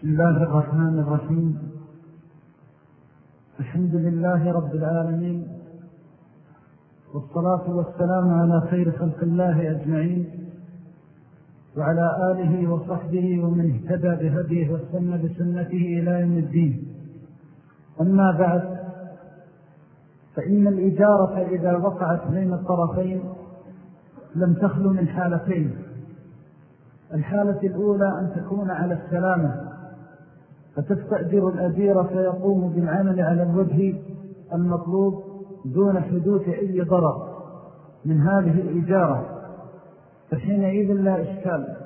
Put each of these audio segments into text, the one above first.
بسم الله الرحمن الرحيم. الحمد لله رب العالمين والصلاة والسلام على خير خلق الله أجمعين وعلى آله وصحبه ومن اهتدى بهديه والسنة بسنته إلى يوم الدين. أما بعد فإن الإجارة إذا وقعت بين الطرفين لم تخلو من حالتين. الحالة الأولى أن تكون على السلامة. فتستأجر الأجير فيقوم بالعمل على الوجه المطلوب دون حدوث أي ضرر من هذه الإجارة. فحينئذ لا إشكال.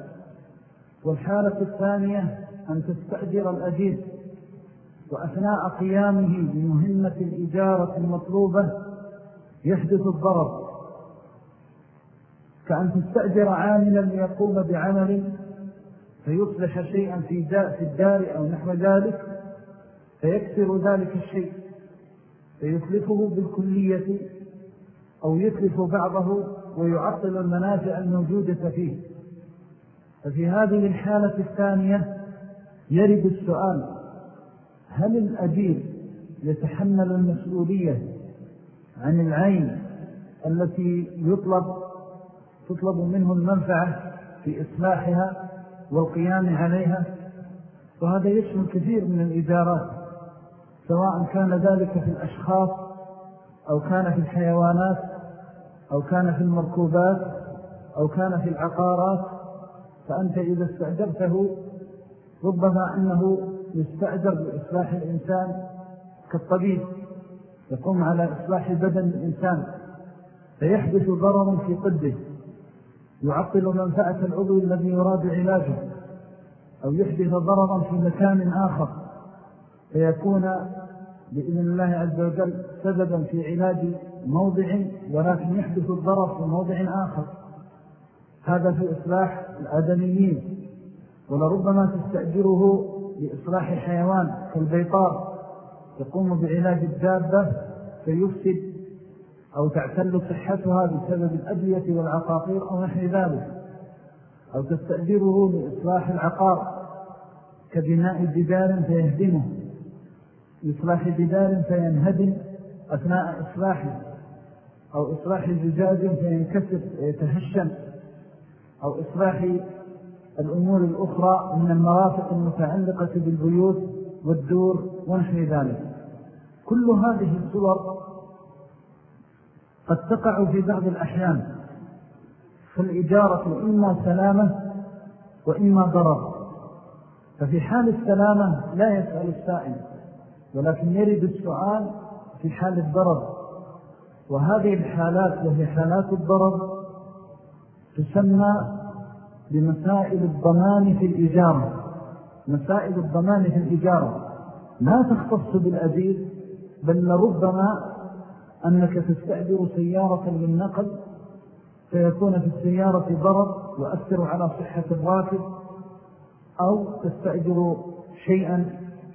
والحالة الثانية أن تستأجر الأجير. وأثناء قيامه بمهمة الإجارة المطلوبة يحدث الضرر. كأن تستأجر عاملا ليقوم بعمل فيصلح شيئا في الدار أو نحو ذلك فيكسر ذلك الشيء فيتلفه بالكلية أو يتلف بعضه ويعطل المنافع الموجودة فيه. ففي هذه الحالة الثانية يرد السؤال هل الأجير يتحمل المسؤولية عن العين التي يطلب تطلب منه المنفعة في إصلاحها؟ والقيام عليها وهذا يشمل كثير من الإدارات سواء كان ذلك في الأشخاص أو كان في الحيوانات أو كان في المركوبات أو كان في العقارات. فأنت إذا استأجرته ربما أنه يستأجر بإصلاح الإنسان كالطبيب يقوم على إصلاح بدن الإنسان فيحدث ضرر في قده. يعطل منفعة العضو الذي يراد علاجه أو يحدث ضررا في مكان آخر فيكون بإذن الله عز وجل سببا في علاج موضع ولكن يحدث الضرر في موضع آخر. هذا في إصلاح الآدميين ولربما تستأجره لإصلاح حيوان كالبيطار يقوم بعلاج الدابة فيفسد أو تعتل صحتها بسبب الأدوية والعقاقير أو نحن ذلك أو تستأجره لإصلاح العقار كبناء جدار فيهدمه إصلاح جدار فينهدم أثناء إصلاحه أو إصلاح زجاج فينكسر ويتهشم أو إصلاح الأمور الأخرى من المرافق المتعلقة بالبيوت والدور ونحن ذلك. كل هذه الصور قد تقع في بعض الأحيان فالإجارة إما سلامة وإما ضرر. ففي حال السلامة لا يسأل السائل ولكن يرد السؤال في حال الضرر. وهذه الحالات وهي حالات الضرر تسمى بمسائل الضمان في الإجارة. مسائل الضمان في الإجارة لا تختص بالأديد بل لربما أنك تستأجر سيارة للنقل فيكون في السيارة ضرر يؤثر على صحة الراكب أو تستأجر شيئا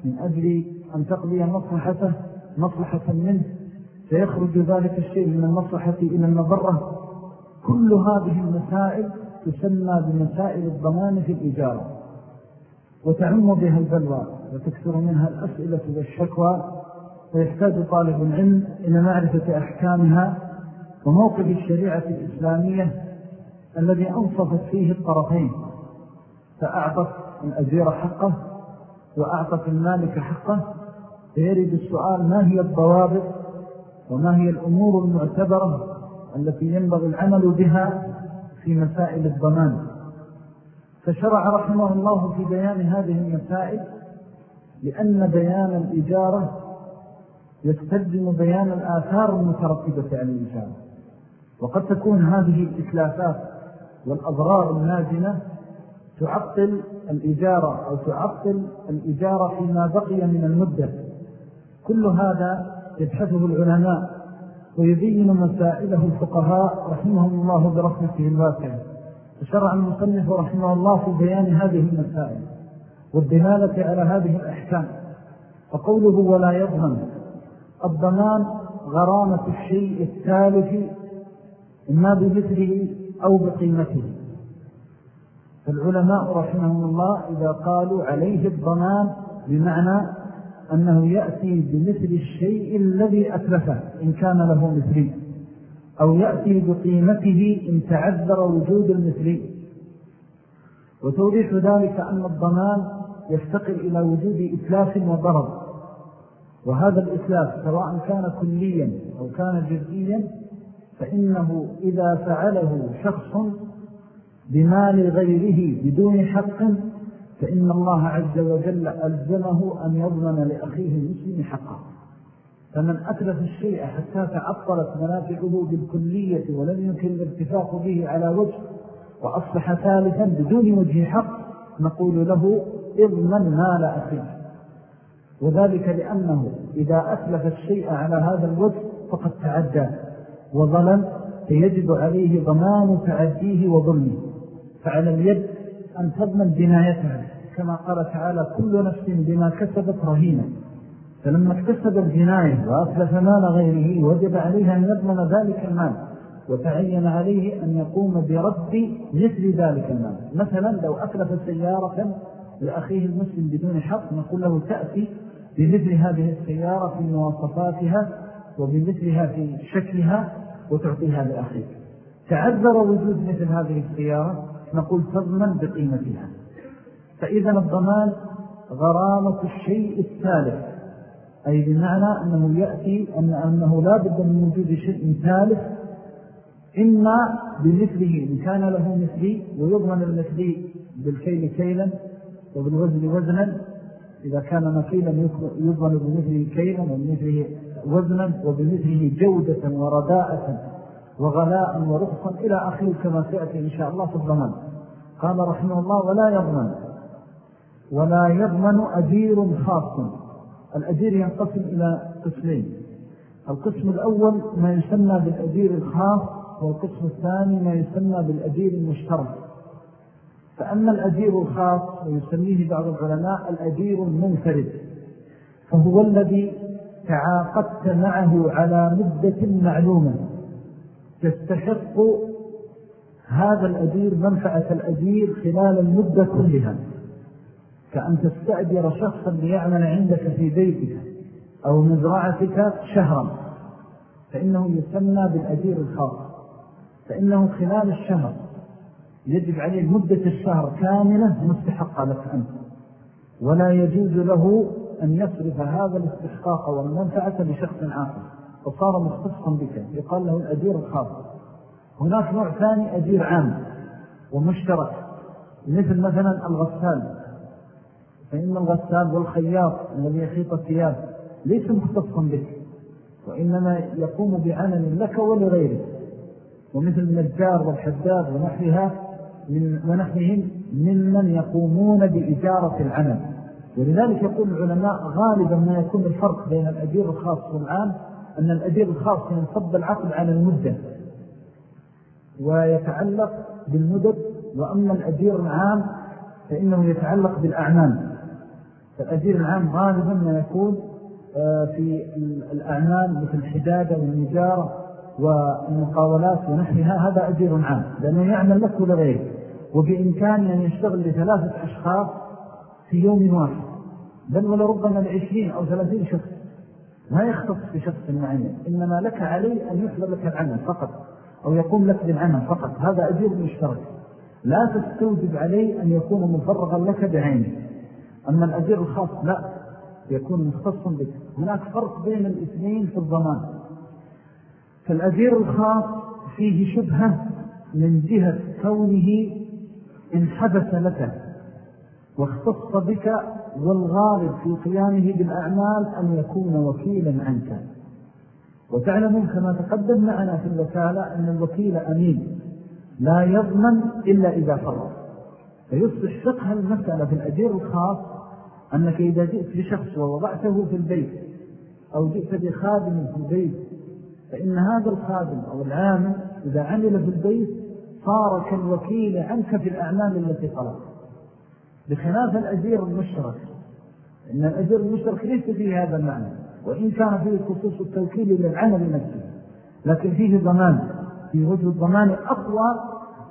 من أجل أن تقضي مصلحته مصلحة منه. فيخرج ذلك الشيء من المصلحة إلى المضرة. كل هذه المسائل تسمى بمسائل الضمان في الإجارة وتعم بها البلوى وتكثر منها الأسئلة والشكوى. ويحتاج طالب العلم إلى معرفة أحكامها وموقف الشريعة الإسلامية الذي أنصفت فيه الطرفين فأعطت الأجير حقه وأعطت المالك حقه فيرد السؤال ما هي الضوابط وما هي الأمور المعتبرة التي ينبغي العمل بها في مسائل الضمان. فشرع رحمه الله في بيان هذه المسائل لأن بيان الإجارة يستلزم بيان الآثار المترتبة عن الإنسان. وقد تكون هذه الإتلافات والأضرار النازنة تعطل الإجارة أو تعطل الإجارة فيما بقي من المدة. كل هذا يبحثه العلماء ويبين مسائله الفقهاء رحمهم الله برحمته الواسعة. وشرع المصنف رحمه الله في بيان هذه المسائل والدلالة على هذه الأحكام. فقوله ولا يضمن الضمان غرامة الشيء الثالث إما بمثله أو بقيمته. فالعلماء رحمهم الله إذا قالوا عليه الضمان بمعنى أنه يأتي بمثل الشيء الذي أتلفه إن كان له مثلي أو يأتي بقيمته إن تعذر وجود المثلي. وتوضيح ذلك أن الضمان يفتقر إلى وجود إتلاف وضرر. وهذا الإتلاف سواء كان كليا أو كان جزئيا فإنه إذا فعله شخص بمال غيره بدون حق فإن الله عز وجل ألزمه أن يضمن لأخيه المسلم حقه. فمن أتلف الشيء حتى تعطلت منافعه بالكلية ولم يمكن الارتفاق به على وجه وأصبح ثالثا بدون وجه حق نقول له اضمن مال أخيه. وذلك لأنه إذا أتلف الشيء على هذا الوجه فقد تعدى وظلم فيجب عليه ضمان تعديه وظلمه فعلى اليد أن تضمن جنايتها كما قال تعالى كل نفس بما كسبت رهينة فلما اكتسب الجناية وأتلف مال غيره وجب عليها أن يضمن ذلك المال وتعين عليه أن يقوم برد مثل ذلك المال. مثلا لو أتلف سيارة لأخيه المسلم بدون حق نقول له تأتي بمثل هذه السيارة في مواصفاتها وبمثلها في شكلها وتعطيها لأخيك. تعذر وجود مثل هذه السيارة؟ نقول تضمن بقيمتها. فإذا الضمان غرامة الشيء الثالث. أي بمعنى أنه يأتي أن أنه لا بد من وجود شيء ثالث إما بمثله إن كان له مثلي ويضمن المثلي بالكيل كيلا وبالوزن وزنا إذا كان مكيلا يضمن بمثله كيلا وبمثله وزنا وبمثله جودة ورداءة وغلاء ورخصا إلى آخر كما سيأتي إن شاء الله في الضمان قال رحمه الله ولا يضمن ولا يضمن أجير خاص. الأجير ينقسم إلى قسمين. القسم الأول ما يسمى بالأجير الخاص والقسم الثاني ما يسمى بالأجير المشترك. فأما الأجير الخاص ويسميه بعض العلماء الأجير المنفرد فهو الذي تعاقدت معه على مدة معلومة. تستحق هذا الأجير منفعة الأجير خلال المدة كلها. كأن تستأجر شخصا ليعمل عندك في بيتك أو مزرعتك شهرا. فإنه يسمى بالأجير الخاص. فإنه خلال الشهر يجب عليه مدة الشهر كاملة مستحقة لك أنت ولا يجوز له أن يصرف هذا الاستحقاق والمنفعة لشخص آخر. فصار مختصا بك. يقال له الأجير الخاص. هناك نوع ثاني أجير عام ومشترك. مثل مثلا الغسال. فإن الغسال والخياط الذي يخيط الثياب ليس مختصا بك. وإنما يقوم بعمل لك ولغيرك. ومثل النجار والحداد ونحوها من ونحوهم ممن يقومون بإجارة العمل. ولذلك يقول العلماء غالبا ما يكون الفرق بين الأجير الخاص والعام أن الأجير الخاص ينصب العقل على المدة ويتعلق بالمدد وأما الأجير العام فإنه يتعلق بالأعمال فالأجير العام غالبا ما يكون آه، في الأعمال مثل الحدادة والنجارة والمقاولات ونحنها هذا أجير عام. لأنه يعمل لك ولغيره وبإمكانه أن يشتغل لثلاثة أشخاص في يوم واحد. بل ولربما لعشرين أو ثلاثين شخص. ما يختص بشخص معين. إنما لك عليه أن يحضر لك العمل فقط. أو يقوم لك بالعمل فقط. هذا أجير مشترك. لا تستوجب عليه أن يكون مفرغا لك بعينه أما الأجير الخاص لا. يكون مختصا بك. هناك فرق بين الاثنين في الضمان. فالأجير الخاص فيه شبهة من جهة كونه حدث لك واختص بك والغالب في قيامه بالأعمال أن يكون وكيلا عنك. وتعلمون كما تقدم معنا في الوكالة أن الوكيل أمين لا يضمن إلا إذا فرط فيصبح فقه المسألة في الأجير الخاص أنك إذا جئت بشخص ووضعته في البيت أو جئت بخادم في البيت فإن هذا الخادم أو العامل إذا عمل في البيت صار كالوكيل عنك في الأعمال التي طلبت. بخلاف الأجير المشترك إن الأجير المشترك ليس فيه هذا المعنى. وإن كان فيه خصوص التوكيل للعمل نفسه. لكن فيه ضمان. في وجه الضمان أقوى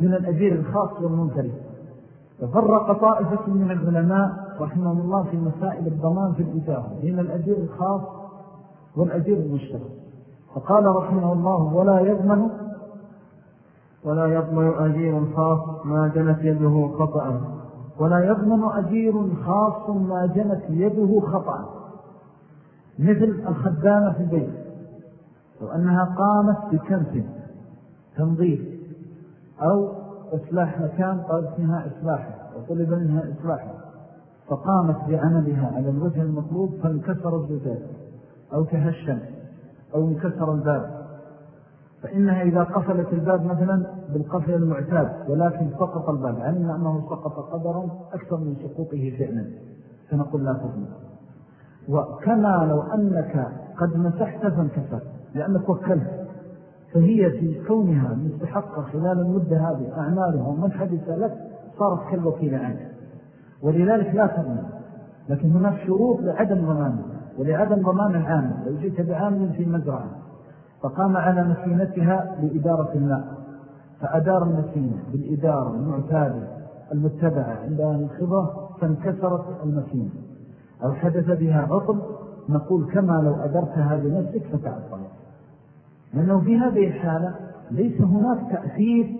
من الأجير الخاص والمنفرد. ففرق طائفة من العلماء رحمه الله في مسائل الضمان في الإجارة بين الأجير الخاص والأجير المشترك فقال رحمه الله ولا يضمن ولا يضمن أجير خاص ما جنت يده خطأ. ولا يضمن أجير خاص ما جنت يده خطأ. مثل الخدامة في البيت. لو أنها قامت بكنف تنظيف أو إصلاح مكان قالت منها إصلاحه وطلب منها إصلاحه فقامت بعملها على الوجه المطلوب فانكسر الزجاج أو تهشم أو انكسر الباب. فإنها إذا قفلت الباب مثلا بالقفل المعتاد ولكن سقط الباب علمنا أنه سقط قدرا أكثر من سقوطه فعلا فنقول لا تضمن. وكما لو أنك قد مسحت فانكسر لأنك وكلت فهي في كونها مستحقة خلال المدة هذه أعمالها ومن حدث لك صارت كالوكيل عنك ولذلك لا تضمن. لكن هناك شروط لعدم ضمانه ولعدم ضمان العامل لو جئت بعامل في مزرعة. فقام على مسينتها لإدارة الماء فأدار المسينة بالإدارة المعتادة المتبعة عند الخبرة فانكسرت المسينة. أو حدث بها عطل نقول كما لو أدرتها بنفسك فتعطلت. لأنه في هذه الحالة ليس هناك تأثير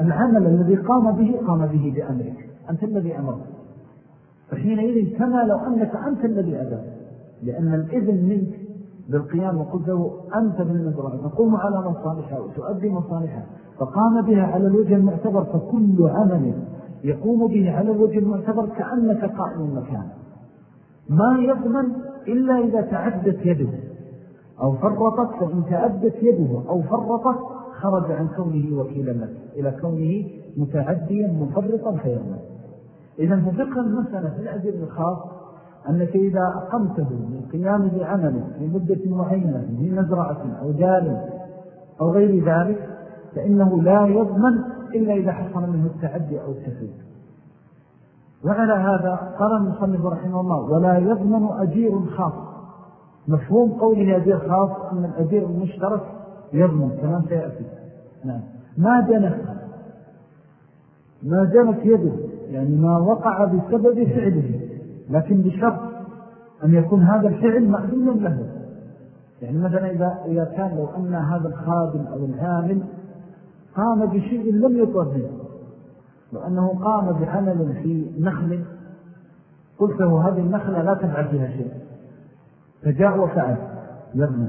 العمل الذي قام به قام به بأمرك أنت الذي أمرت. فحينئذ كما لو أنك أنت الذي أدرت لأن الإذن منك بالقيام وقلت له أنت بالنظرة تقوم على مصالحها وتؤدي مصالحها. فقام بها على الوجه المعتبر فكل عمل يقوم به على الوجه المعتبر كأنك قائم مكان ما يضمن إلا إذا تعدت يده أو فرطت فإن تعدت يده أو فرطت خرج عن كونه وكيلا لك إلى كونه متعديا مفرطا فيضمن إذا ففقه المسألة في الأجر الخاص أنك إذا أقمته للقيام بعمله في مدة معينة في مزرعة أو دار أو غير ذلك فإنه لا يضمن إلا إذا حصل منه التعدي أو التفريق وعلى هذا قال المصنف رحمه الله ولا يضمن أجير خاص. مفهوم قوله أجير خاص أن الأجير المشترك يضمن كمان سيأتي. نعم. ما جنت ما جنت يده يعني ما وقع بسبب فعله. لكن بشرط أن يكون هذا الفعل مأذونا له. يعني مثلا إذا, إذا كان لو أن هذا الخادم أو العامل قام بشيء لم يطرد لو أنه قام بعمل في نخل قلت له هذه النخلة لا تفعل فيها شيء. فجاء وفعل يرمي.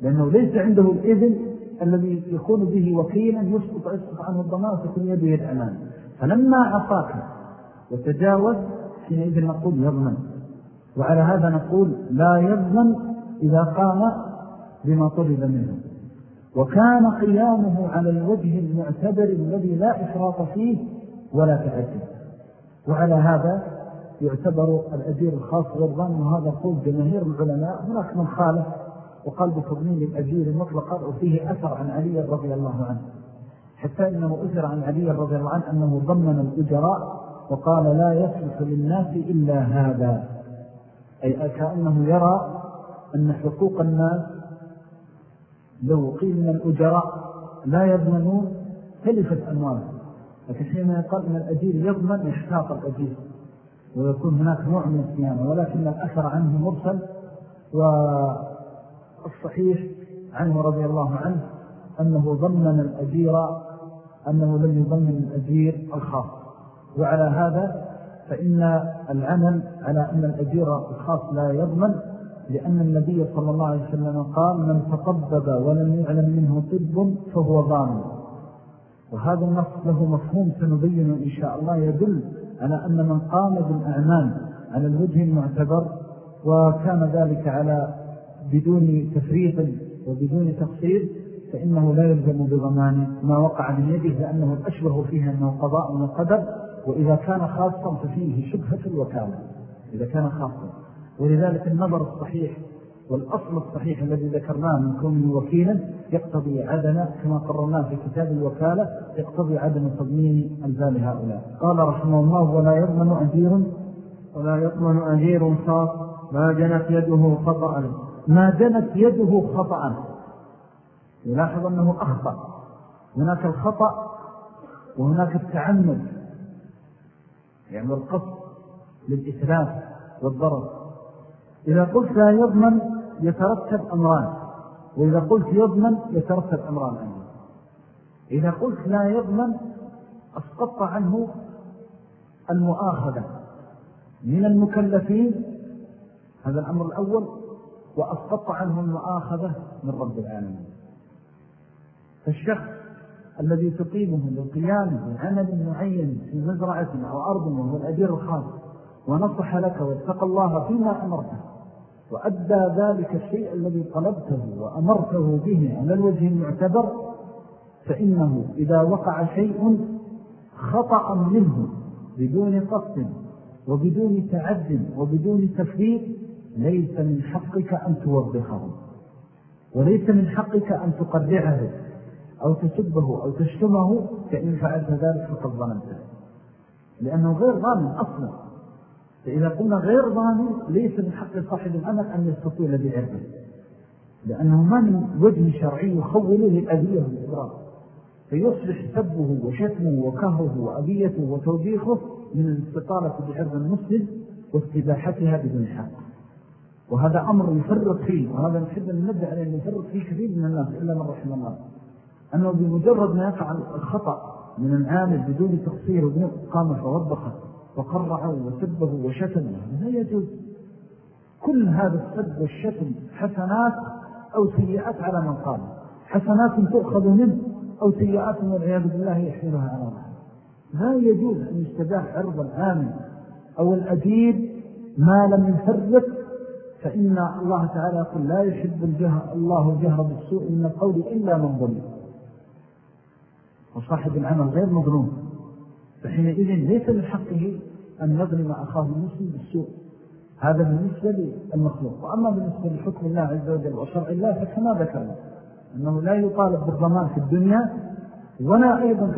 لأنه ليس عنده الإذن الذي يكون به وكيلا يسقط عنه الضمان وتكون يده الأمان فلما عصاك وتجاوز حينئذ نقول يضمن وعلى هذا نقول لا يضمن إذا قام بما طلب منه. وكان قيامه على الوجه المعتبر الذي لا إفراط فيه ولا تعدي وعلى هذا يعتبر الأجير الخاص غربان وهذا قول جماهير العلماء هناك من خالف وقال بتضمين الأجير مطلقا وفيه أثر عن علي رضي الله عنه. حتى إنه أثر عن علي رضي الله عنه أنه ضمن الأجراء وقال لا يصلح للناس إلا هذا. أي كأنه يرى أن حقوق الناس لو قيل من الأجراء لا يضمنون تلفت أموالهم. لكن حينما يقال أن الأجير يضمن يحتاط الأجير ويكون هناك نوع من الصيانة ولكن الأثر عنه مرسل والصحيح عنه رضي الله عنه أنه ضمن الأجير أنه لم يضمن الأجير الخاص. وعلى هذا فإن العمل على أن الأجير الخاص لا يضمن لأن النبي صلى الله عليه وسلم قال من تطبب ولم يعلم منه طب فهو ضامن وهذا النص له مفهوم سنبين إن شاء الله يدل على أن من قام بالأعمال على الوجه المعتبر وكان ذلك على بدون تفريط وبدون تقصير فإنه لا يلزم بضمان ما وقع من يده لأنه الأشبه فيها أنه قضاء وقدر وإذا كان خاصا ففيه شبهة الوكالة إذا كان خاصا. ولذلك النظر الصحيح والأصل الصحيح الذي ذكرناه من كونه وكيلا يقتضي عدم كما قررناه في كتاب الوكالة يقتضي عدم تضمين أنزال هؤلاء. قال رحمه الله ولا يضمن أجير ولا يضمن أجير خاص ما جنت يده خطأ. ما جنت يده خطأ. يلاحظ أنه أخطأ. هناك الخطأ وهناك التعمد. يعني القصد للإثلاث والضرر. إذا قلت لا يضمن يترتب أمران وإذا قلت يضمن يترتب أمران أيضا. إذا قلت لا يضمن أسقط عنه المؤاخذة من المكلفين. هذا الأمر الأول وأسقط عنه المؤاخذة من رب العالمين. فالشخص الذي تقيمه للقيام بعمل معين في مزرعة أو أرض وهو الأجير الخاص ونصح لك واتقى الله فيما أمرته. وأدى ذلك الشيء الذي طلبته وأمرته به على الوجه المعتبر فإنه إذا وقع شيء خطأ منه بدون قصد وبدون تعد وبدون تفريط ليس من حقك أن توضخه وليس من حقك أن تقرعه. أو تسبه أو تشتمه فإن فعلت ذلك فقد ظلمته لأنه غير ظالم أصلا. فإذا قلنا غير ظالم ليس من حق صاحب الأمل أن يستطيل بعرضه لأنه ما من وجه شرعي يخوله للأذية والإضرار فيصبح سبه وشتمه وكهره وأذيته وتوبيخه من الاستطالة بعرض المسلم واستباحتها بدون حق. وهذا أمر يفرق فيه وهذا نحب أن نبدأ عليه يفرق فيه كثير من الناس إلا من رحمه الله. أنه بمجرد ما يقع الخطأ من العامل بدون تقصير وبدون قام فوضخه وقرعه وسبه وشتمه لا يجوز. كل هذا السب والشتم حسنات أو سيئات على من قام حسنات تؤخذ منه أو سيئات والعياذ بالله يحملها على الله. لا يجوز أن يستباح عرض العامل أو الأديب ما لم يفرق فإن الله تعالى يقول لا يحب الجهر الله الجهر بالسوء من القول إلا من ظلم. وصاحب العمل غير مظلوم. فحينئذ ليس من حقه أن يظلم أخاه المسلم بالسوء. هذا بالنسبة للمخلوق. وأما بالنسبة لحكم الله عز وجل وشرع الله فكما ذكرنا أنه لا يطالب بالضمان في الدنيا ولا أيضا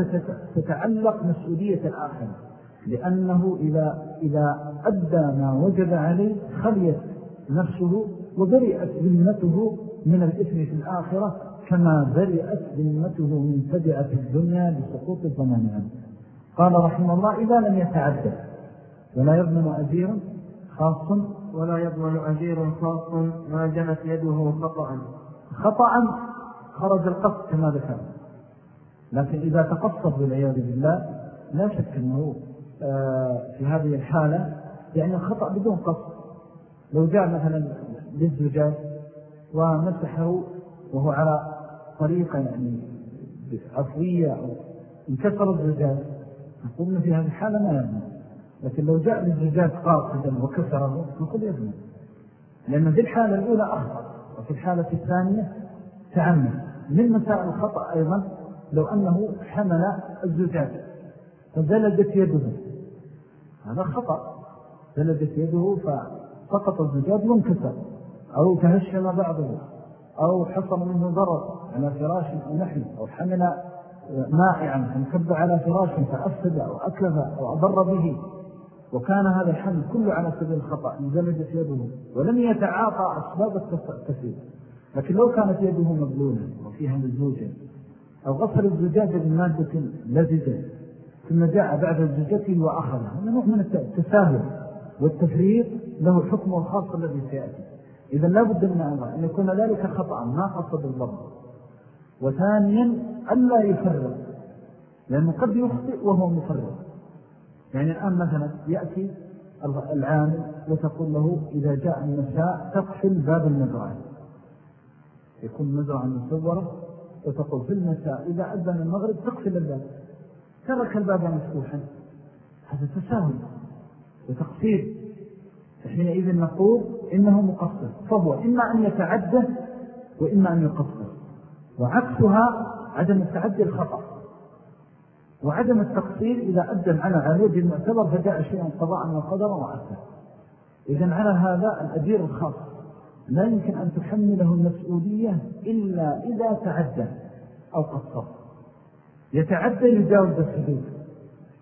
تتعلق مسؤولية الآخر لأنه إذا, إذا أدى ما وجد عليه خليت نفسه وبرئت ذمته من الإثم في الآخرة كما برئت ذمته من تبعة الدنيا بسقوط عنه قال رحمه الله إذا لم يتعدد ولا يضمن أجير خاص ولا يضمن أجير خاص ما جنت يده خطأ. خطأ خرج القصد كما ذكر. لكن إذا تقصد بالعياذ بالله لا شك أنه آه، في هذه الحالة يعني الخطأ بدون قصد. لو جاء مثلا للزجاج ومسحه وهو على طريقة يعني عفوية أو انكسر الزجاج. نقول في هذه الحالة ما يبنى. لكن لو جاء للزجاج قاصدا وكسره نقول يبنى. لأن في الحالة الأولى أخطأ وفي الحالة الثانية تعمل من مسائل الخطأ أيضا لو أنه حمل الزجاج فزلدت يده. هذا خطأ. زلدت يده فسقط الزجاج وانكسر أو تهشم بعضه. أو حصل منه ضرر على فراش أو نحن أو حمل مائعا فانكب على فراش فأفسد أو أكلف أو أضر به. وكان هذا الحمل كله على سبيل الخطأ انزلجت يده ولم يتعاطى أسباب التفسير لكن لو كانت يده مبلولة وفيها مزوجة أو غسل الزجاجة بمادة لزجة ثم جاء بعد الزجاجة وأخذها هذا نوع من التساهل والتفريط له حكم الخاص الذي سيأتي. إذا لا بد من أمر أن يكون ذلك خطأ ما قصد الضرب وثانيا ألا يفرق. لأنه قد يخطئ وهو مفرق. يعني الآن مثلا يأتي العامل وتقول له إذا جاء النساء تقفل باب المزرعة. يكون مزرعة مصورة وتقول في المساء إذا أذن المغرب تقفل الباب. ترك الباب مفتوحا. هذا تساهل. وتقصير. فحينئذ نقول إنه مقصر. فهو إما أن يتعدى وإما أن يقصر. وعكسها عدم التعدي الخطأ. وعدم التقصير إذا أدى على وجه المعتبر فجاء شيئا قضاء وقدرا وأثر إذن على هذا الأدير الخاص. لا يمكن أن تحمله المسؤولية إلا إذا تعدى أو قصر. يتعدى يجاوز الحدود.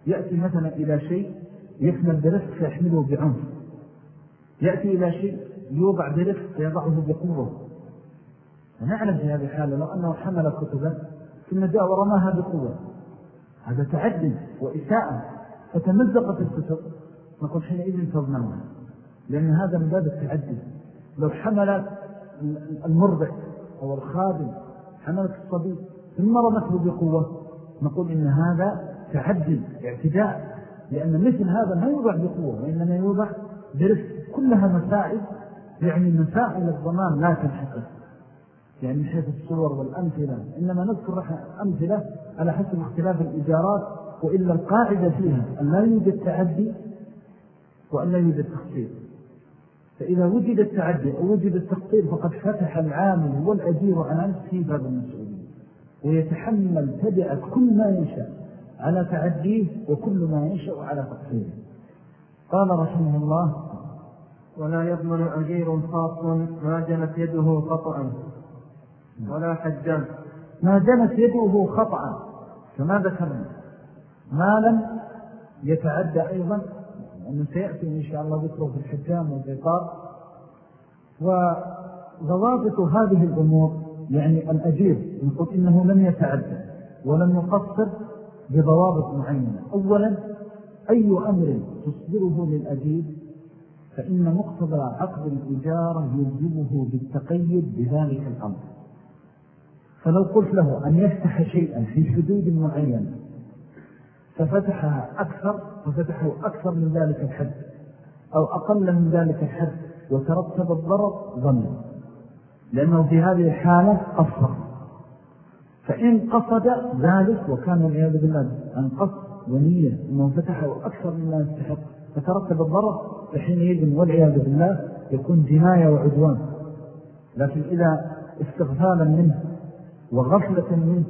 يأتي مثلا إلى شيء يحمل برفق فيحمله بعنف. يأتي إلى شيء يوضع برفق فيضعه بقوة. نعلم في هذه الحالة لو أنه حمل كتبا ثم جاء ورماها بقوة. هذا تعد وإساءة فتمزقت الكتب. نقول حينئذ تضمنها لأن هذا من باب التعدي. لو حمل المرضع أو الخادم حملت الصبي ثم رمته بقوة نقول إن هذا تعدي اعتداء. لأن مثل هذا ما يوضع بقوة وإنما يوضع برفق كلها مسائل يعني مسائل الضمان لا تنحقق يعني من حيث الصور والأمثلة إنما نذكر أمثلة على حسب اختلاف الإجارات وإلا القاعدة فيها أن لا يوجد تعدي وأن لا يوجد تخصيص فإذا وجد التعدي أو وجد التخطير فقد فتح العامل والأجير عن نفسه باب المسؤولية ويتحمل تبعة كل ما يشاء على تعديه وكل ما ينشأ على تقصيره قال رحمه الله ولا يضمن أجير خاص ما جنت يده خطأ. ولا حجان ما جنت يده خطأ. كما ذكرنا. ما لم يتعدى أيضا أنه سيأتي إن شاء الله ذكره في الحجام والبيطار. وضوابط هذه الأمور يعني الأجير نقول إنه لم يتعدى ولم يقصر بضوابط معينة. أولا أي أمر تصدره للأجير؟ فإن مقتضى عقد الإجارة يلزمه بالتقيد بذلك الأمر. فلو قلت له أن يفتح شيئا في حدود معينة ففتحها أكثر ففتحه أكثر من ذلك الحد أو أقل من ذلك الحد وترتب الضرر ظن لأنه في هذه الحالة قصر. فإن قصد ذلك وكان والعياذ بالله عن قصد ونية أنه فتحه أكثر مما يستحق فترتب الضرر فحينئذ والعياذ بالله يكون جناية وعدوان. لكن إذا استغفالا منه وغفلة منه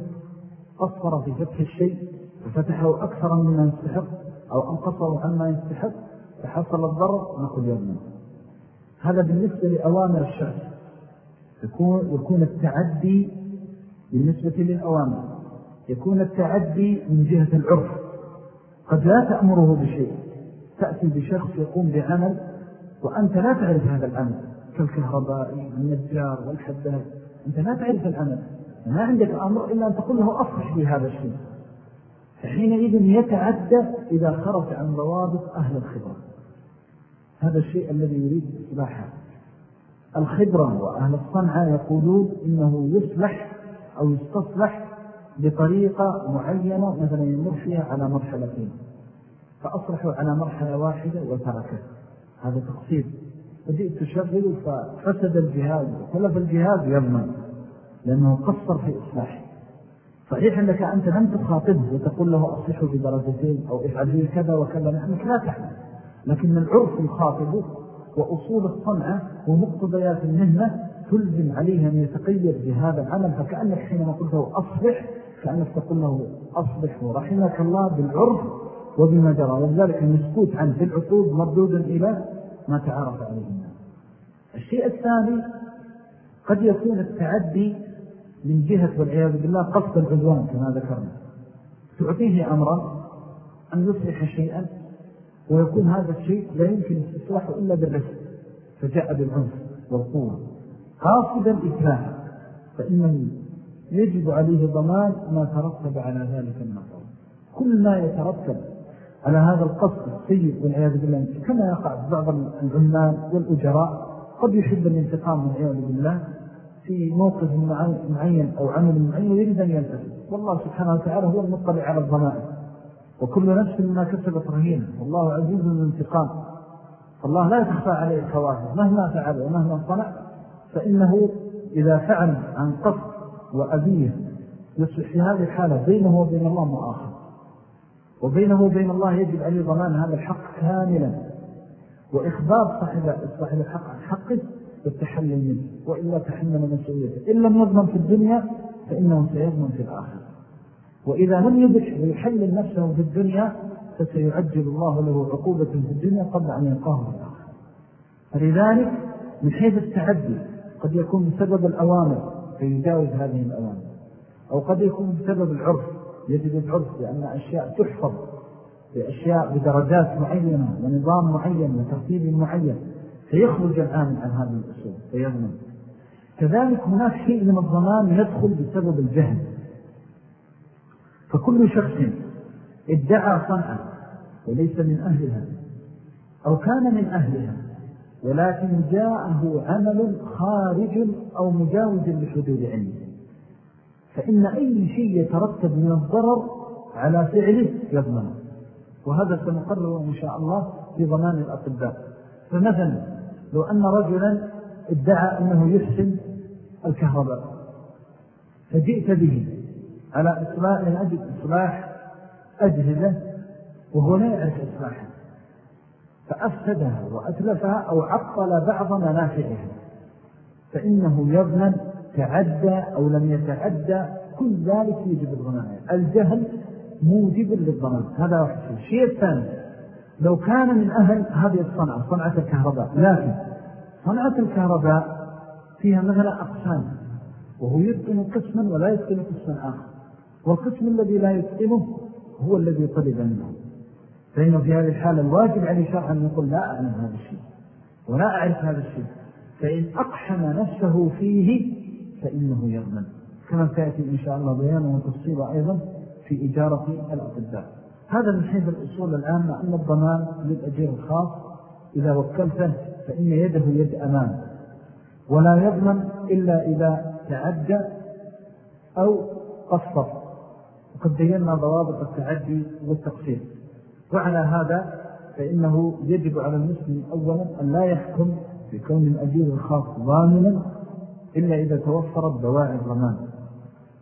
قصر في فتح الشيء وفتحه أكثر مما يستحق أو أنقصه عما يستحق فحصل الضرر نقول يوم هذا بالنسبة لأوامر الشخص يكون, يكون التعدي بالنسبة للأوامر. يكون التعدي من جهة العرف. قد لا تأمره بشيء. تأتي بشخص يقوم بعمل وأنت لا تعرف هذا العمل كالكهربائي والنجار والحداد أنت لا تعرف العمل. ما عندك أمر إلا أن تقول له أصلح لي هذا الشيء. فحينئذ يتعدى إذا خرج عن ضوابط أهل الخبرة. هذا الشيء الذي يريد إصلاحه. الخبرة وأهل الصنعة يقولون إنه يصلح أو يستصلح بطريقة معينة مثلا يمر فيها على مرحلتين. فأصلحوا على مرحلة واحدة وتركه. هذا تقصير. فجئت تشغل ففسد الجهاز. وتلف الجهاز يضمن لأنه قصر في إصلاحه. صحيح أنك أنت لم تخاطبه وتقول له أصلحه بدرجتين أو افعل به كذا وكذا نحنك لا تعلم لكن العرف يخاطبه وأصول الصنعة ومقتضيات المهنة تلزم عليه أن يتقيد بهذا العمل. فكأنك حينما قلت له أصلح كأنك تقول له أصلح ورحمك الله بالعرف وبما جرى. ولذلك المسكوت عنه في العقود مردودا إلى ما تعرف عليه الناس. الشيء الثاني قد يكون التعدي من جهة والعياذ بالله قصد العدوان كما ذكرنا. تعطيه أمرا أن يصلح شيئا ويكون هذا الشيء لا يمكن استصلاحه إلا بالرفق فجاء بالعنف والقوة. قاصدا إتلافا فإنه يجب عليه ضمان ما ترتب على ذلك النظر كل ما يترتب على هذا القصد السيء والعياذ بالله كما يقع بعض العمال والأجراء قد يحب الانتقام والعياذ بالله في موقف معين أو عمل معين يريد أن ينتهي والله سبحانه وتعالى هو المطلع على الضمائر وكل نفس ما كسبت رهينة. والله عزيز الانتقام فالله لا تخفى عليه الكواهب مهما فعل ومهما صنع فإنه إذا فعل عن قصد وأبيه يصبح في هذه الحالة بينه وبين الله مؤاخر وبينه وبين الله يجب عليه ضمان هذا الحق كاملا. وإخبار صاحب, صاحب الحق عن حقه والتحلل منه وإلا تحمل مسؤوليته إن لم يضمن في الدنيا فإنه سيضمن في الآخر وإذا لم يبح ويحلل نفسه في الدنيا فسيعجل الله له عقوبة في الدنيا قبل أن يلقاه في الآخر فلذلك من حيث التعدي قد يكون بسبب الأوامر فيجاوز هذه الأوامر أو قد يكون بسبب العرف يجب العرف لأن أشياء تحفظ بأشياء بدرجات معينة ونظام معين وترتيب معين فيخرج الآن عن هذه الأصول فيضمن كذلك هناك شيء من الضمان يدخل بسبب الجهل. فكل شخص ادعى صنعا وليس من أهلها أو كان من أهلها ولكن جاءه عمل خارج أو مجاوز لحدود علمه. فإن أي شيء يترتب من الضرر على فعله يضمنه وهذا سنقرر إن شاء الله في ضمان الأطباء. فمثلا لو أن رجلا ادعى أنه يحسن الكهرباء فجئت به على إصلاح من أجل إصلاح أجهزة وهو لا يعرف إصلاحها. فأفسدها وأتلفها أو عطل بعض منافعها. فإنه يضمن تعدى أو لم يتعدى كل ذلك يجب الضمان الجهل موجب للضمان. هذا واحد الشيء الثاني لو كان من أهل هذه الصنعة صنعة الكهرباء لكن صنعة الكهرباء فيها مثلا أقسام وهو يتقن قسما ولا يتقن قسما آخر. والقسم الذي لا يتقنه هو الذي طلب منه. فإنه في هذه الحالة الواجب عليه شرعا يقول لا أعلم هذا الشيء ولا أعرف هذا الشيء. فإن أقحم نفسه فيه فإنه يضمن. كما سيأتي إن شاء الله بيانه وتفصيل أيضا في إجارة الأطباء. هذا من حيث الأصول العامة أن الضمان للأجير الخاص إذا وكلته فإن يده يد أمان. ولا يضمن إلا إذا تعدى أو قصر. وقد بينا ضوابط التعدي والتقصير. وعلى هذا فإنه يجب على المسلم أولا أن لا يحكم بكون الأجير الخاص ضامنا إلا إذا توفرت دواعي الضمان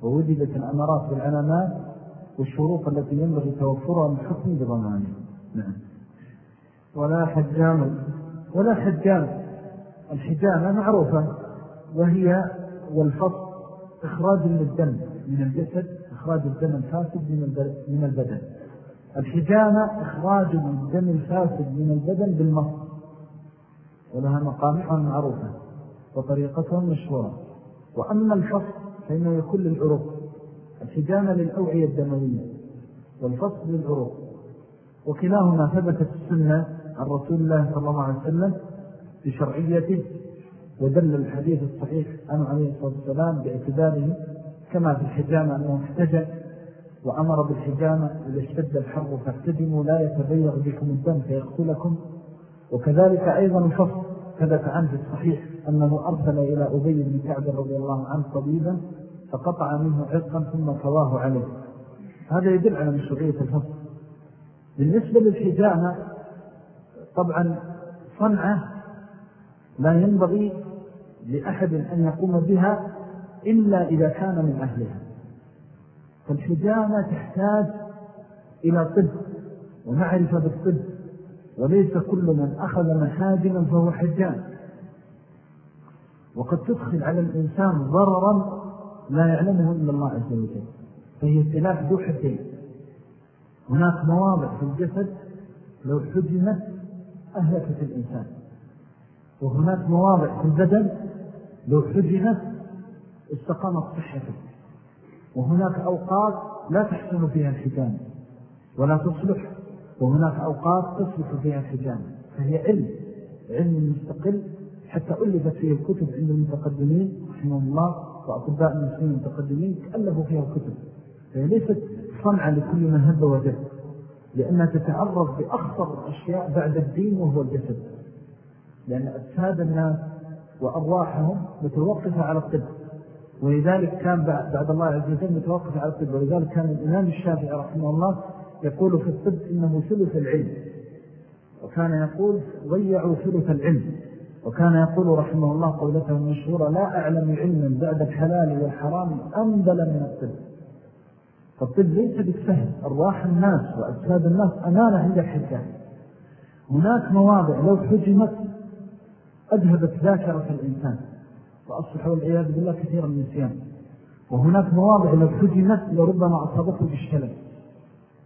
ووجدت الأمارات والعلامات والشروط التي ينبغي توفرها من حكم بضمانه نعم. ولا حجام. ولا حجام. الحجامة معروفة. وهي والفصل إخراج للدم من الجسد إخراج الدم الفاسد من البدن. الحجامة إخراج الدم الفاسد من البدن بالمصر ولها مقامعها معروفة. وطريقتها مشهورة وأما الفصل فإنه يكون للعروق الحجامة للأوعية الدموية والفصل للعروق. وكلاهما ثبتت السنة عن رسول الله صلى الله عليه وسلم بشرعيته ودل الحديث الصحيح عنه عليه الصلاة والسلام باعتباره كما في الحجامة أنه احتجى وأمر بالحجامة إذا اشتد الحر فاحتجموا لا يتبيغ بكم الدم فيقتلكم. وكذلك أيضا الفصل ثبت عنه الصحيح أنه أرسل إلى أبي بن كعب رضي الله عنه طبيبا فقطع منه عرقا ثم كواه عليه. هذا يدل على مشروعية الفصل. بالنسبة للحجامة طبعا صنعة لا ينبغي لأحد أن يقوم بها إلا إذا كان من أهلها. فالحجامة تحتاج إلى طب ومعرفة بالطب وليس كل من أخذ محاجما فهو حجام. وقد تدخل على الإنسان ضررا لا يعلمه إلا الله عز وجل. فهي اختلاف ذو حدين. هناك مواضع في الجسد لو حجمت أهلكت الإنسان. وهناك مواضع في البدن لو حجمت استقامت صحته وهناك أوقات لا تحسن فيها الحجام ولا تصلح. وهناك أوقات تصلح فيها الحجام. فهي علم علم مستقل حتى ألفت فيه الكتب عند المتقدمين رحمه الله وأطباء المسلمين المتقدمين تألفوا فيها الكتب فهي ليست صنعة لكل من هب وجد لأنها تتعرض بأخطر الأشياء بعد الدين وهو الجسد. لأن أجساد الناس وأرواحهم متوقفة على الطب ولذلك كان بعد الله عز وجل متوقف على الطب. ولذلك كان الإمام الشافعي رحمه الله يقول في الطب إنه ثلث العلم وكان يقول ضيعوا ثلث العلم. وكان يقول رحمه الله قولته المشهورة لا أعلم علما بعد الحلال والحرام أنبل من الطب. فالطب ليس بالسهل أرواح الناس وأجساد الناس أمانة عند الحجاب هناك مواضع لو حجمت أذهبت ذاكرة الإنسان فأصبح والعياذ بالله كثيرا من السيام وهناك مواضع لو حجمت لربما أصابته بالشلل.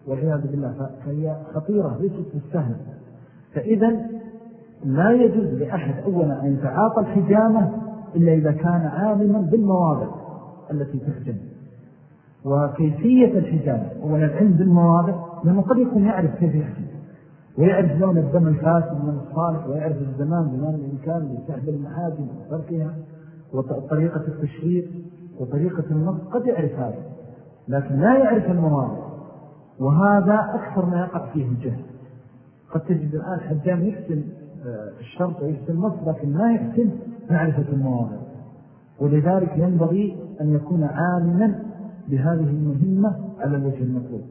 والعياذ بالله فهي خطيرة ليست بالسهل. فإذا لا يجوز لأحد أولا أن يتعاطى الحجامة إلا إذا كان عالما بالمواضع التي تحجم وكيفية الحجامة؟ أولا العلم بالمواضع لأنه قد يكون يعرف كيف يحجم. ويعرف لون الدم الفاسد من الصالح ويعرف الزمان زمان الإمكان لسحب المحاجم وتركها وطريقة التشريق وطريقة النص قد يعرف هذا. لكن لا يعرف المواضع. وهذا أكثر ما يقع فيه الجهل. قد تجد الآن حجام يحسن الشرط ويحسن النص لكن ما يحسن معرفة المواضع. ولذلك ينبغي أن يكون عالما بهذه المهمة على الوجه المطلوب.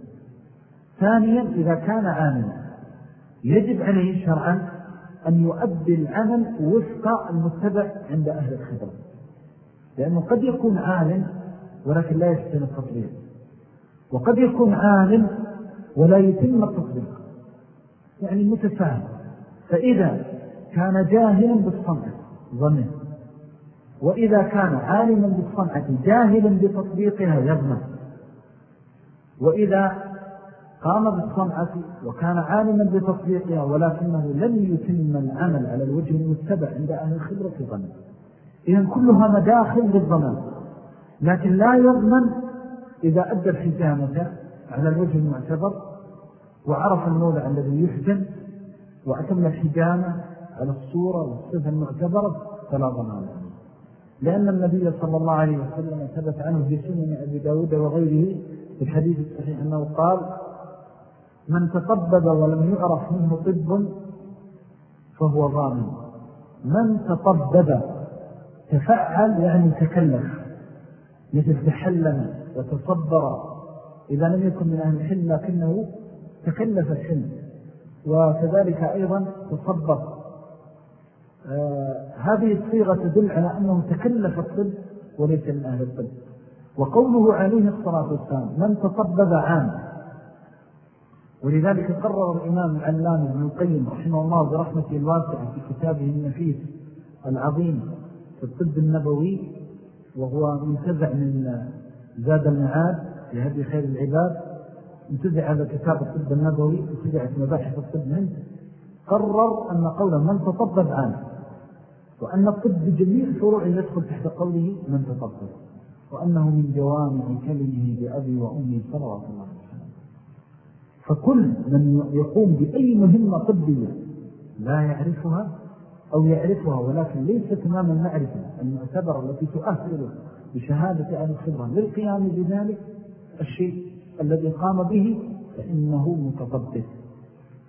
ثانيا إذا كان عالما يجب عليه شرعا أن يؤدي العمل وفق المتبع عند أهل الخبرة لأنه قد يكون عالم ولكن لا يحسن التطبيق. وقد يكون عالم ولا يتم التطبيق. يعني متفاهم. فإذا كان جاهلا بالصنعة ظنه. وإذا كان عالما بالصنعة جاهلا بتطبيقها يظنه. وإذا قام بالصنعة وكان عالما بتطبيقها ولكنه لم يتم العمل على الوجه المتبع عند أهل الخبرة ظنه. إذن كلها مداخل للضمان. لكن لا يضمن إذا أدى الحجامة على الوجه المعتبر وعرف المولع الذي يحجم وأتم الحجامة على الصورة والصفة المعتبرة فلا ضمان لأن النبي صلى الله عليه وسلم ثبت عنه في سنن أبي داود وغيره في الحديث الصحيح أنه قال من تطبب ولم يعرف منه طب فهو ضامن. من تطبب تفعل يعني تكلف مثل تحلم وتصبر. إذا لم يكن من أهل الحلم لكنه تكلف الحلم. وكذلك أيضا تصبر آه هذه الصيغة تدل على أنه تكلف الطب وليس من أهل الطب. وقوله عليه الصلاة والسلام من تصبب عام. ولذلك قرر الإمام العلام ابن القيم رحمه الله برحمته الواسعة في كتابه النفيس العظيم في الطب النبوي وهو منتزع من زاد المعاد في هذه خير العباد انتزع هذا كتاب الطب النبوي انتزعت مباحث الطب منه. قرر أن قولا من تطبب عنه وأن الطب بجميع فروع يدخل تحت قوله من تطبب وأنه من جوامع كلمه بأبي وأمي صلوات الله فكل من يقوم بأي مهمة طبية لا يعرفها أو يعرفها ولكن ليس تمام المعرفة المعتبرة التي تؤهله بشهادة أهل الخبرة للقيام بذلك الشيء الذي قام به فإنه متطبب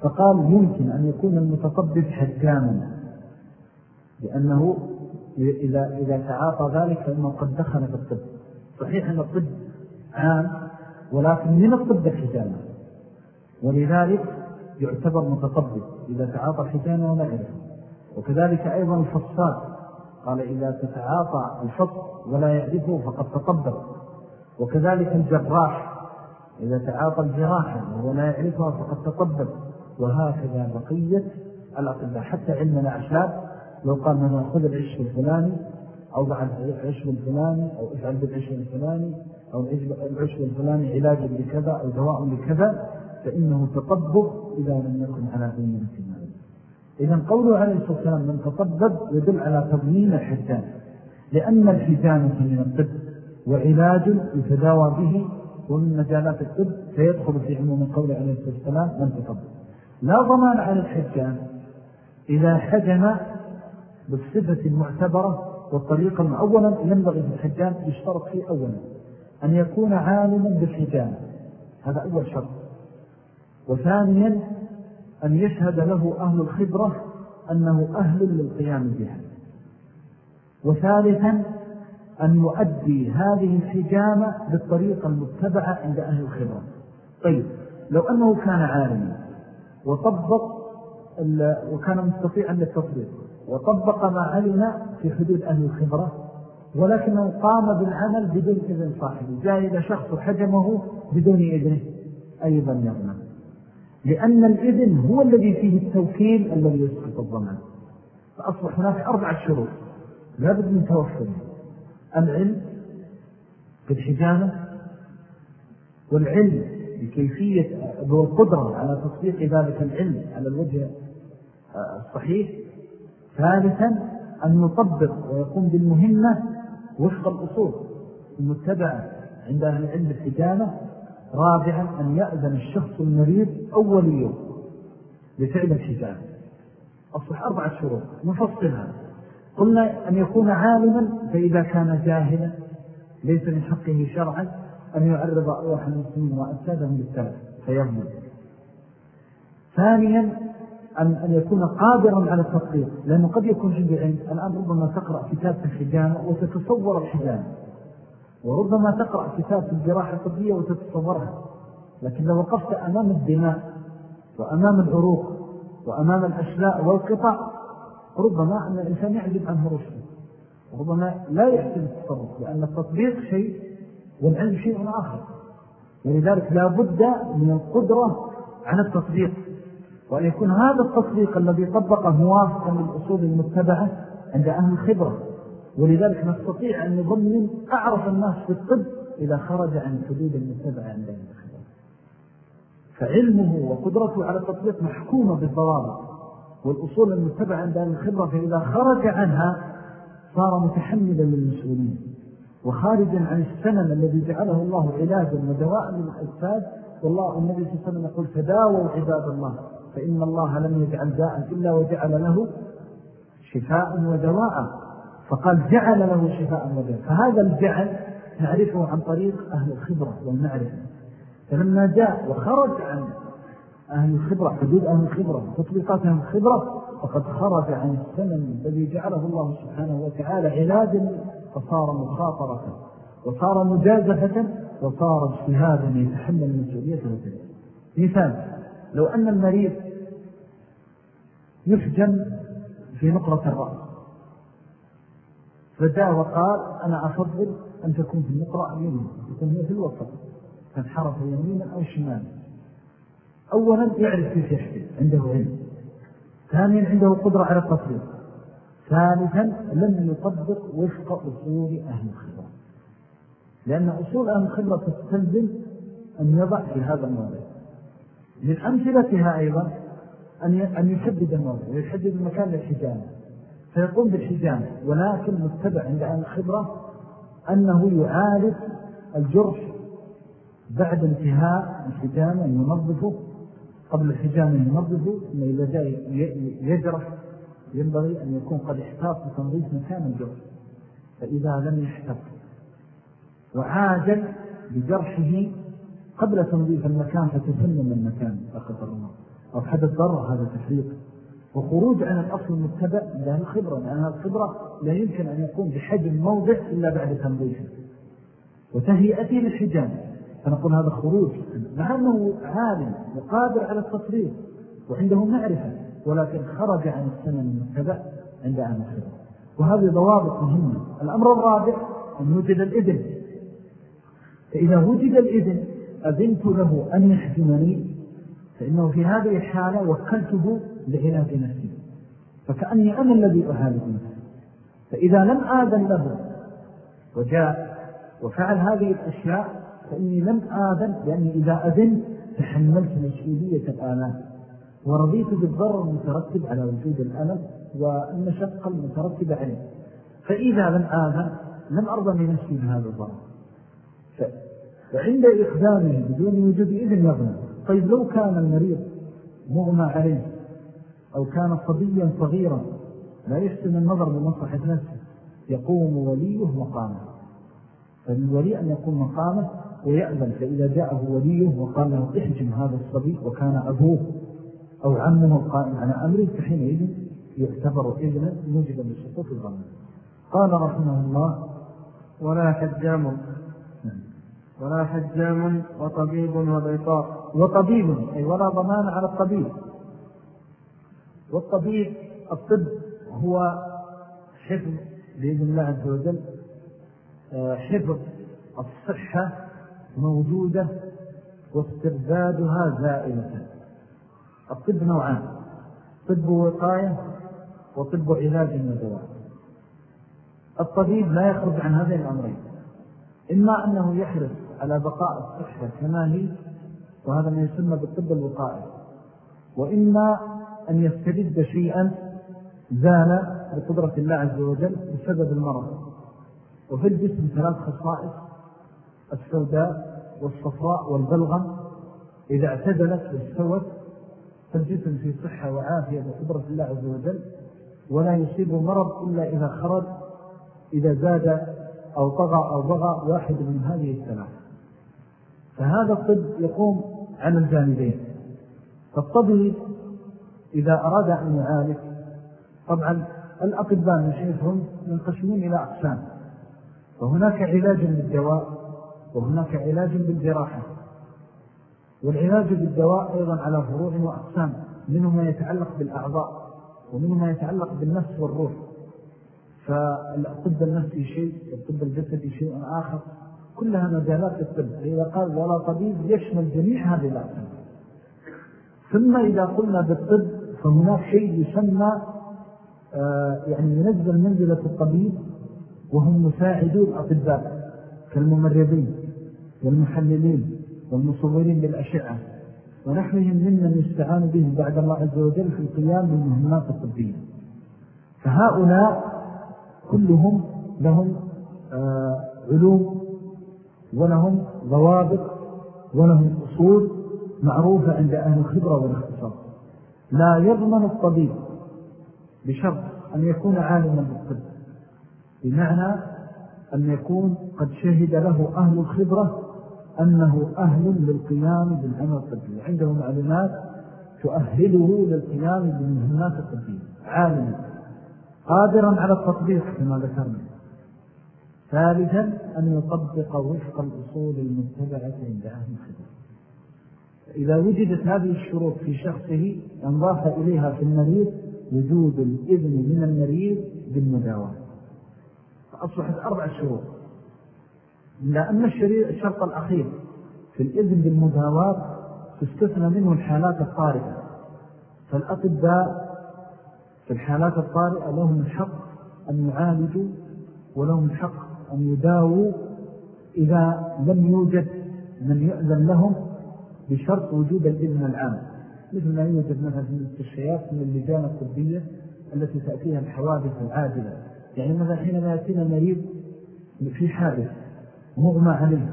فقال يمكن أن يكون المتطبب حكاما لأنه إذا, إذا تعاطى ذلك فإنه قد دخل في الطب. صحيح أن الطب عام ولكن من الطب الحجامة. ولذلك يعتبر متطبب إذا تعاطى الحجامة ولا يعرفه وكذلك أيضا الفصاد قال إذا تتعاطى الفص ولا يعرفه فقد تطبب وكذلك الجراح. إذا تعاطى الجراحة وهو لا يعرفها فقد تطبب وهكذا بقية الأطباء حتى علم الأعشاب لو قال لنا خذ العشب الفلاني أو بعد العشب الفلاني أو افعل بالعشب الفلاني أو العشب الفلاني علاج لكذا أو دواء لكذا فإنه تطبب إذا لم يكن على بينة إذن قوله عليه الصلاة والسلام من تطبب يدل على تضمين الحجان لأن الحجانة من الطب وعلاج يتداوى به ومن مجالات الطب فيدخل في عموم قوله عليه الصلاة والسلام من تطبب لا ضمان على الحجان إذا حجم بالصفة المعتبرة والطريقة أولا ينبغي في الحجان يشترط فيه أولا أن يكون عالما بالحجان هذا أول شرط. وثانيا أن يشهد له أهل الخبرة أنه أهل للقيام بها. وثالثا أن يؤدي هذه الحجامة بالطريقة المتبعة عند أهل الخبرة. طيب لو أنه كان عالما وطبق وكان مستطيعا للتطبيق وطبق ما علم في حدود أهل الخبرة ولكنه قام بالعمل بدون إذن صاحبه جاء إلى شخص حجمه بدون إذنه أيضا يضمن لأن الإذن هو الذي فيه التوكيل الذي يسقط الضمان. فأصبح هناك أربعة شروط لا بد من توفر. العلم بالحجامة والعلم بكيفية والقدرة على تطبيق ذلك العلم على الوجه الصحيح ثالثا أن يطبق ويقوم بالمهمة وفق الأصول المتبعة عند أهل العلم بالحجامة رابعا أن يأذن الشخص المريض أول يوم لفعل الحجاب أصبح أربعة شروط نفصلها. قلنا أن يكون عالما فإذا كان جاهلا ليس من حقه شرعا أن يعرض أرواح المسلمين وأسادهم بالثلاث فيضمن ثانيا أن, أن يكون قادرا على التطبيق لأنه قد يكون عنده علم الآن ربما تقرأ كتاب في الحجامة وتتصور الحجامة وربما تقرأ كتاب في الجراحة الطبية وتتصورها. لكن لو وقفت أمام الدماء وأمام العروق وأمام الأشلاء والقطع ربما أن الإنسان يعجب عنه رشده. ربما لا يحسن التصرف لأن التطبيق شيء والعلم شيء آخر. ولذلك لا بد من القدرة على التطبيق. وأن يكون هذا التطبيق الذي طبقه موافقا للأصول المتبعة عند أهل الخبرة. ولذلك نستطيع أن نضمن أعرف الناس في الطب إذا خرج عن الحدود المتبعة عند أهل الخبرة. فعلمه وقدرته على التطبيق محكومة بالضوابط. والأصول المتبعة عند أهل الخبرة فإذا خرج عنها صار متحملا للمسؤولين وخارجا عن السنن الذي جعله الله علاجا ودواء للأجساد والله النبي صلى الله عليه وسلم يقول تداووا عباد الله فإن الله لم يجعل داء إلا وجعل له شفاء ودواء. فقال جعل له شفاء ودواء. فهذا الجعل نعرفه عن طريق أهل الخبرة والمعرفة. فلما جاء وخرج عن أهل الخبرة حدود أهل الخبرة تطبيقات أهل الخبرة فقد خرج عن الثمن الذي جعله الله سبحانه وتعالى علاجا فصار مخاطرة وصار مجازفة وصار اجتهادا يتحمل مسؤوليته وتلك مثال لو أن المريض يحجم في نقرة الرأس فجاء وقال أنا أفضل أن تكون في النقرة اليمين تكون هي في الوسط تنحرف يمينا أو شمالا. أولا يعرف كيف يحجم عنده علم. ثانيا عنده قدرة على التصريف ثالثا لم يطبق وفق أصول أهل الخبرة. لأن أصول أهل الخبرة تستلزم أن يضع في هذا الموضع. من أمثلتها أيضا أن يحدد الموضع ويحدد المكان للحجامة فيقوم بالحجامة ولكن متبع عند أهل الخبرة أنه يعالج الجرح بعد انتهاء الحجامة ينظفه قبل الحجامة ينظفه ثم إذا جاء يجرح ينبغي أن يكون قد احتاط بتنظيف مكان الجرح فإذا لم يحتاط. وعاجل بجرحه قبل تنظيف المكان فتسلم المكان فقط الله. أو حدث ضرر هذا تفريق وخروج عن الأصل المتبع لأن الخبرة لأن الخبرة لا يمكن أن يكون بحجم موضع إلا بعد تنظيفه وتهيئته للحجام. فنقول هذا خروج مع أنه عالم وقادر على التصريف وعنده معرفة ولكن خرج عن السنة المتبع عند أهل الخبرة وهذه ضوابط مهمة. الأمر الرابع أن يوجد الإذن. فإذا وجد الإذن أذنت له أن يحزمني فإنه في هذه الحالة وكلته لعلاج نفسي. فكأني أنا الذي أهالك نفسي. فإذا لم آذن له وجاء وفعل هذه الأشياء فإني لم آذن لأني إذا أذن تحملت مسؤولية الآلام ورضيت بالضرر المترتب على وجود الألم والمشقة المترتبة عليه. فإذا لم آذن لم أرضى لنفسي بهذا الضرر. فعند إقدامه بدون وجود إذن يظلم طيب لو كان المريض مغمى عليه أو كان صبيا صغيرا لا يحسن النظر لمصلحة نفسه يقوم وليه مقامه. فالولي أن يكون مقامه ويأذن فإذا جاءه وليه وقال له احجم هذا الصبي وكان أبوه أو عمه القائم على أمره فحينئذ يعتبر إذنا موجبا لسقوط الظلم قال رحمه الله ولا حجام. ولا حجام وطبيب وبيطار وطبيب أي ولا ضمان على الطبيب. والطبيب الطب هو حفظ بإذن الله عز وجل آه، حفظ الصحة موجودة واستردادها زائلة الطب نوعان طب وقاية وطب علاج ودواء الطبيب لا يخرج عن هذين الأمرين إما أنه يحرص على بقاء الصحة كما هي وهذا ما يسمى بالطب الوقائي وإما أن يستجد شيئا زال بقدرة الله عز وجل بسبب المرض. وفي الجسم ثلاث خصائص السوداء والصفراء والبلغم إذا اعتدلت واستوت فالجسم في صحة وعافية بقدرة الله عز وجل ولا يصيب مرض إلا إذا خرج إذا زاد أو طغى أو بغى واحد من هذه الثلاث. فهذا الطب يقوم على الجانبين. فالطبيب إذا أراد أن يعالج طبعا الأطباء نشيفهم ينقسمون إلى أقسام. وهناك علاج بالدواء وهناك علاج بالجراحة. والعلاج بالدواء أيضا على فروع وأقسام. منه ما يتعلق بالأعضاء ومنه ما يتعلق بالنفس والروح. فالطب النفسي شيء والطب الجسدي شيء آخر. كلها مجالات الطب. فإذا قال ولا طبيب يشمل جميع هذه الأقسام. ثم إذا قلنا بالطب فهناك شيء يسمى آه، يعني ينزل منزلة الطبيب وهم مساعدون الأطباء كالممرضين. والمحللين والمصورين للأشعة ونحنهم ممن يستعان بهم بعد الله عز وجل في القيام بالمهمات الطبية. فهؤلاء كلهم لهم آه، علوم ولهم ضوابط ولهم أصول معروفة عند أهل الخبرة والاختصاص لا يضمن الطبيب بشرط أن يكون عالما بالطب بمعنى أن يكون قد شهد له أهل الخبرة أنه أهل للقيام بالعمل الطبي وعنده معلومات تؤهله للقيام بالمهمات الطبية عالما. قادرا على التطبيق كما ذكرنا. ثالثا أن يطبق وفق الأصول المتبعة عند أهل الخبرة إذا وجدت هذه الشروط في شخصه انضاف إليها في المريض وجود الإذن من المريض بالمداومة فأصبحت أربع شروط. لأن الشرط الأخير في الإذن بالمداوات تستثنى منه الحالات الطارئة. فالأطباء في الحالات الطارئة لهم الحق أن يعالجوا ولهم الحق أن يداووا إذا لم يوجد من يؤذن لهم بشرط وجود الإذن العام. مثل ما يوجد مثلا في المستشفيات من اللجان الطبية التي تأتيها الحوادث العادلة يعني مثلا حينما يأتينا مريض في حادث مغمى عليه.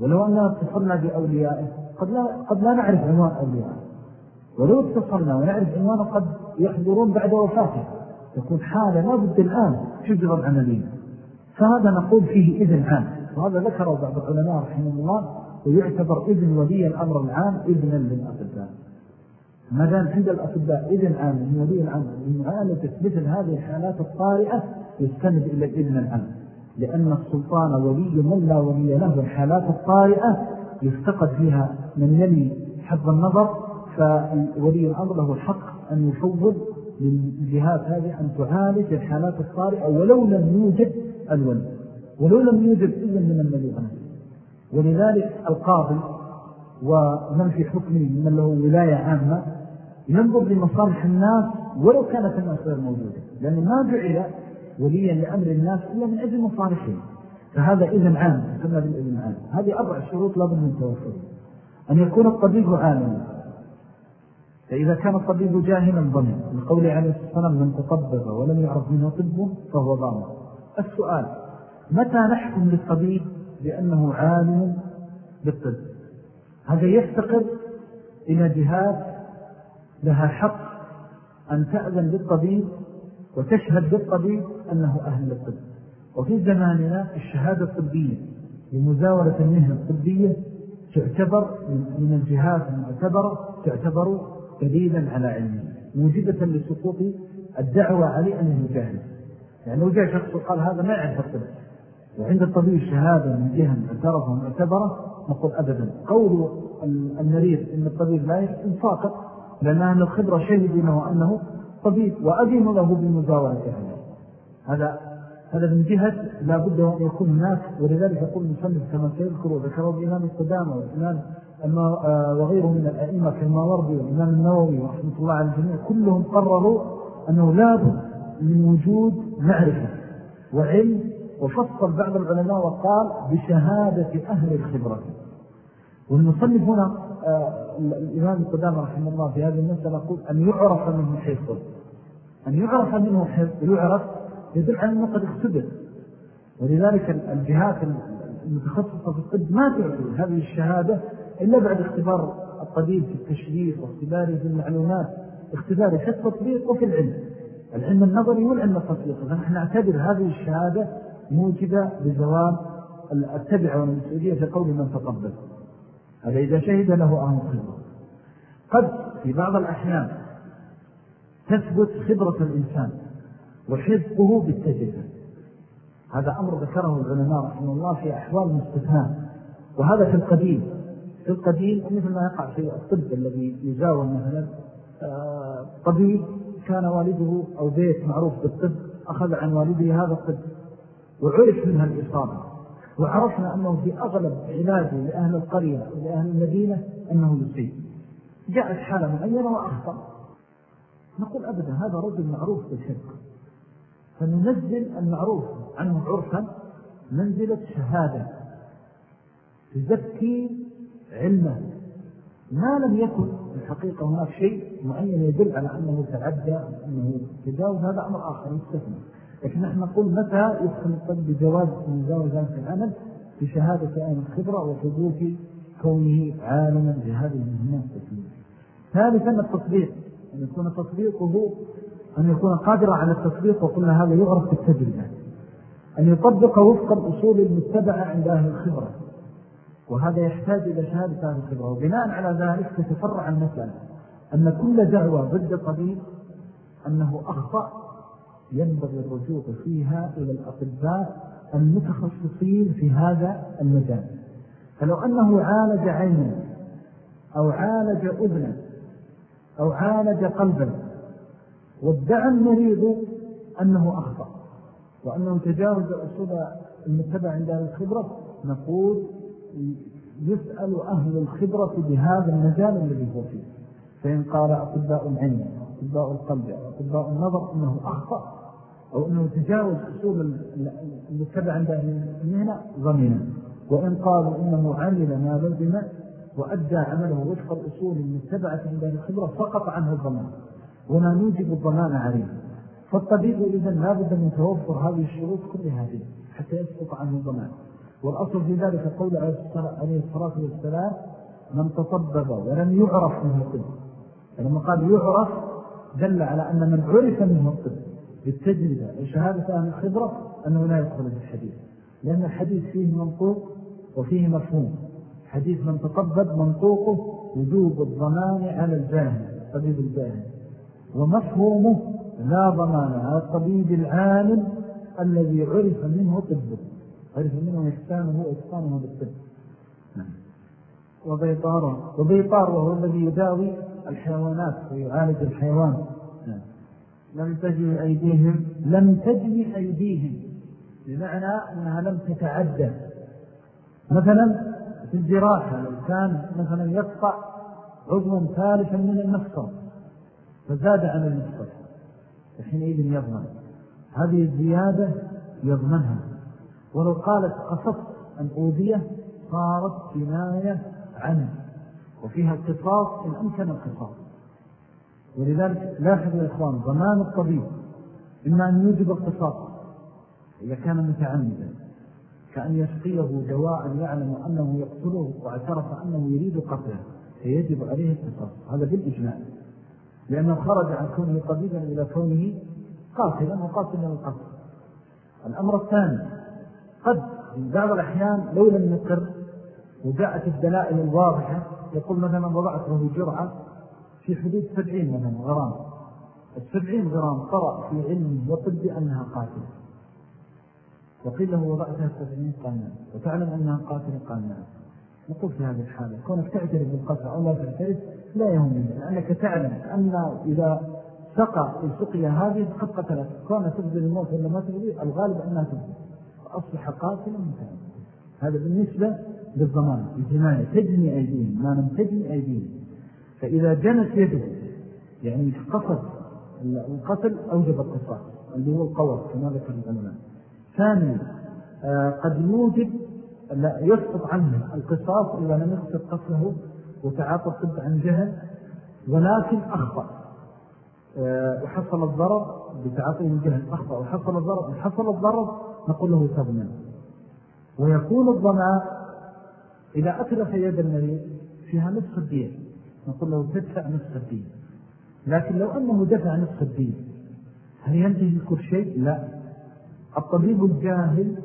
ولو أننا اتصلنا بأوليائه قد لا, قد لا نعرف عنوان أوليائه. ولو اتصلنا ونعرف عنوانه قد يحضرون بعد وفاته. تكون حالة لا بد الآن تجرى العملية. فهذا نقول فيه إذن عام. وهذا ذكره بعض العلماء رحمه الله ويعتبر إذن ولي الأمر العام إذنا للأطباء. ما دام عند الأطباء إذن عام من ولي الأمر لمعالجة مثل هذه الحالات الطارئة يستند إلى الإذن العام. لأن السلطان ولي من لا ولي له الحالات الطارئة يفتقد فيها من يلي حظ النظر فولي الأمر له الحق أن يفوض للجهات هذه أن تعالج الحالات الطارئة ولو لم يوجد الولي. ولو لم يوجد إذن من المليء ولذلك القاضي ومن في حكمه من له ولاية عامة ينظر لمصالح الناس ولو كانت الناس غير موجودة. لأنه ما جعل وليا لأمر الناس إلا من أجل مصالحهم. فهذا إذن عام يسمى بالإذن عام. هذه أربع شروط لابد من توفره أن يكون الطبيب عالما فإذا كان الطبيب جاهلا ضمن لقول عليه السلام من تطبق ولم يعرف منه طبه فهو ضامن السؤال متى نحكم للطبيب بأنه عالم بالطب؟ هذا يفتقر إلى جهات لها حق أن تأذن للطبيب وتشهد بالطبيب أنه أهل للطب وفي زماننا الشهادة الطبية لمزاولة المهنة الطبية تعتبر من الجهات المعتبرة تعتبر دليلا على علمه موجبة لسقوط الدعوة عليه أنه جاهل يعني لو جاء شخص وقال هذا ما يعرف الطب وعند الطبيب شهادة من جهة معترفة ومعتبرة نقول أبدا. قول المريض إن الطبيب لا يحسن فاقط لأن الخبرة شهدوا أنه طبيب وأذن له بالمزاولة هذا. هذا من جهة لا بد أن يكون هناك ولذلك يقول المسلم كما سيذكر وذكره الإمام القدامى والإمام آه، وغيره من الأئمة كالماوردي والإمام النووي ورحمة الله على الجميع كلهم قرروا أنه لا بد من وجود معرفة وعلم. وفصل بعض العلماء وقال بشهادة أهل الخبرة. والمصنف هنا آه، الإمام القدام رحمه الله في هذه المسألة يقول أن يعرف منه حفظ أن يعرف منه حفظ يعرف يدل على أنه قد اختبر. ولذلك الجهات المتخصصة في الطب ما تعطي هذه الشهادة إلا بعد اختبار الطبيب في التشريف واختباره في المعلومات اختباره في التطبيق وفي العلم. العلم النظري والعلم التطبيقي فنحن نعتبر هذه الشهادة موجبة لزوال التبع والمسؤولية في قول من تطبق هذا إذا شهد له أهل الخبرة قد في بعض الأحيان تثبت خبرة الإنسان وحفظه بالتجربة. هذا أمر ذكره العلماء رحمه الله في أحوال مستثناء وهذا في القديم. في القديم مثل ما يقع في الطب الذي يزاول مثلا آه، طبيب كان والده أو بيت معروف بالطب أخذ عن والده هذا الطب وعرف منها الإصابة. وعرفنا أنه في أغلب علاجه لأهل القرية ولأهل المدينة أنه يصيب جاءت حالة معينة وأخطأ. نقول أبدا هذا رجل معروف بالحق فننزل المعروف عنه عرفا منزلة شهادة تزكي علمه. ما لم يكن الحقيقة هناك شيء معين يدل على أنه تعدى أنه تجاوز هذا أمر آخر يستثنى. لكن نحن نقول متى يدخل الطب بجواز ذلك العمل بشهادة أهل الخبرة وحدوث كونه عالما بهذه المهمات ثالثا التطبيق أن يكون تطبيقه أن يكون قادرا على التطبيق وقلنا هذا يغرف بالتجربة أن يطبق وفق الأصول المتبعة عند أهل الخبرة. وهذا يحتاج إلى شهادة أهل الخبرة. وبناء على ذلك تتفرع المسألة أن كل دعوة ضد طبيب أنه أخطأ ينبغي الرجوع فيها إلى الأطباء المتخصصين في هذا المجال. فلو أنه عالج عينا أو عالج أذنا أو عالج قلبا وادعى المريض أنه أخطأ وأنه تجاوز أصول المتبع عند أهل الخبرة نقول يسأل أهل الخبرة بهذا المجال الذي هو فيه. فإن قال أطباء العين أطباء القلب أطباء النظر أنه أخطأ أو أنه تجاوز أصول المتبع عند أهل المهنة ضمينا وإن قالوا إنه عمل ما لزم وأدى عمله وفق الأصول المتبعة عند أهل الخبرة سقط عنه الضمان. ولا نوجب الضمان عليه. فالطبيب إذن لابد من توفر هذه الشروط كل هذه حتى يسقط عنه الضمان. والأصل في ذلك قول عليه الصلاة والسلام من تطبب ولم يعرف منه الطب. فلما قال يعرف دل على أن من عرف منه الطب. بالتجربة. وشهادة أهل الخبرة أنه لا يدخل في الحديث لأن الحديث فيه منطوق وفيه مفهوم. حديث من تطبب منطوقه وجوب الضمان على الجاهل طبيب الجاهل. ومفهومه لا ضمان على الطبيب العالم الذي عرف منه طبه. عرف منه إحسانه وإحسانه بالطب. وبيطار وبيطار وهو الذي يداوي الحيوانات ويعالج الحيوان. نعم. لم تجني أيديهم لم تجني أيديهم. بمعنى أنها لم تتعدى. مثلا في الجراحة لو كان مثلا يقطع عضوا ثالثا من المفصل فزاد عن المفصل فحينئذ يضمن هذه الزيادة يضمنها ولو قالت قصدت الأوذية صارت جناية عنه. وفيها القصاص إن أمكن القصاص. ولذلك لاحظ يا إخوان ضمان الطبيب إما أن يوجب القصاص إذا كان متعمدا كأن يسقيه دواء يعلم أنه يقتله واعترف أنه يريد قتله فيجب عليه القصاص هذا بالإجماع. لأنه خرج عن كونه طبيبا إلى كونه قاتلا وقاتلا القتل الأمر الثاني قد في بعض الأحيان لو لم يقر وجاءت الدلائل الواضحة يقول مثلا وضعت له جرعة في حدود سبعين مثلا غرام. السبعين غرام قرأ في علم وطب أنها قاتلة. وقيل له وضعتها سبعين قال نعم وتعلم أنها قاتلة قال نعم نقول في هذه الحالة كونك تعترف بالقتل أو لا تعترف لا يهمني لأنك تعلم أن إذا سقى السقية هذه قد قتلت. كون تبذل الموت ولا ما تبذل الغالب أنها تبذل. فأصبح قاتلا مثلا هذا بالنسبة للضمان. الجناية تجني أيديهم. ما لم تجني أيديهم. فإذا جنت يده يعني قصد القتل أوجب القصاص اللي هو القوة كما ذكر العلماء. ثانيا آه، قد يوجب لا يسقط عنه القصاص إذا لم يقصد قتله وتعاطى الطب عن جهل ولكن أخطأ. آه، وحصل الضرر بتعاطيه الجهل أخطأ. وحصل الضرر وحصل الضرر نقول له تضمن ويكون الضمان إذا أتلف يد المريض فيها نصف الدين نقول له تدفع نصف الدين. لكن لو أنه دفع نصف الدين هل ينتهي كل شيء؟ لا. الطبيب الجاهل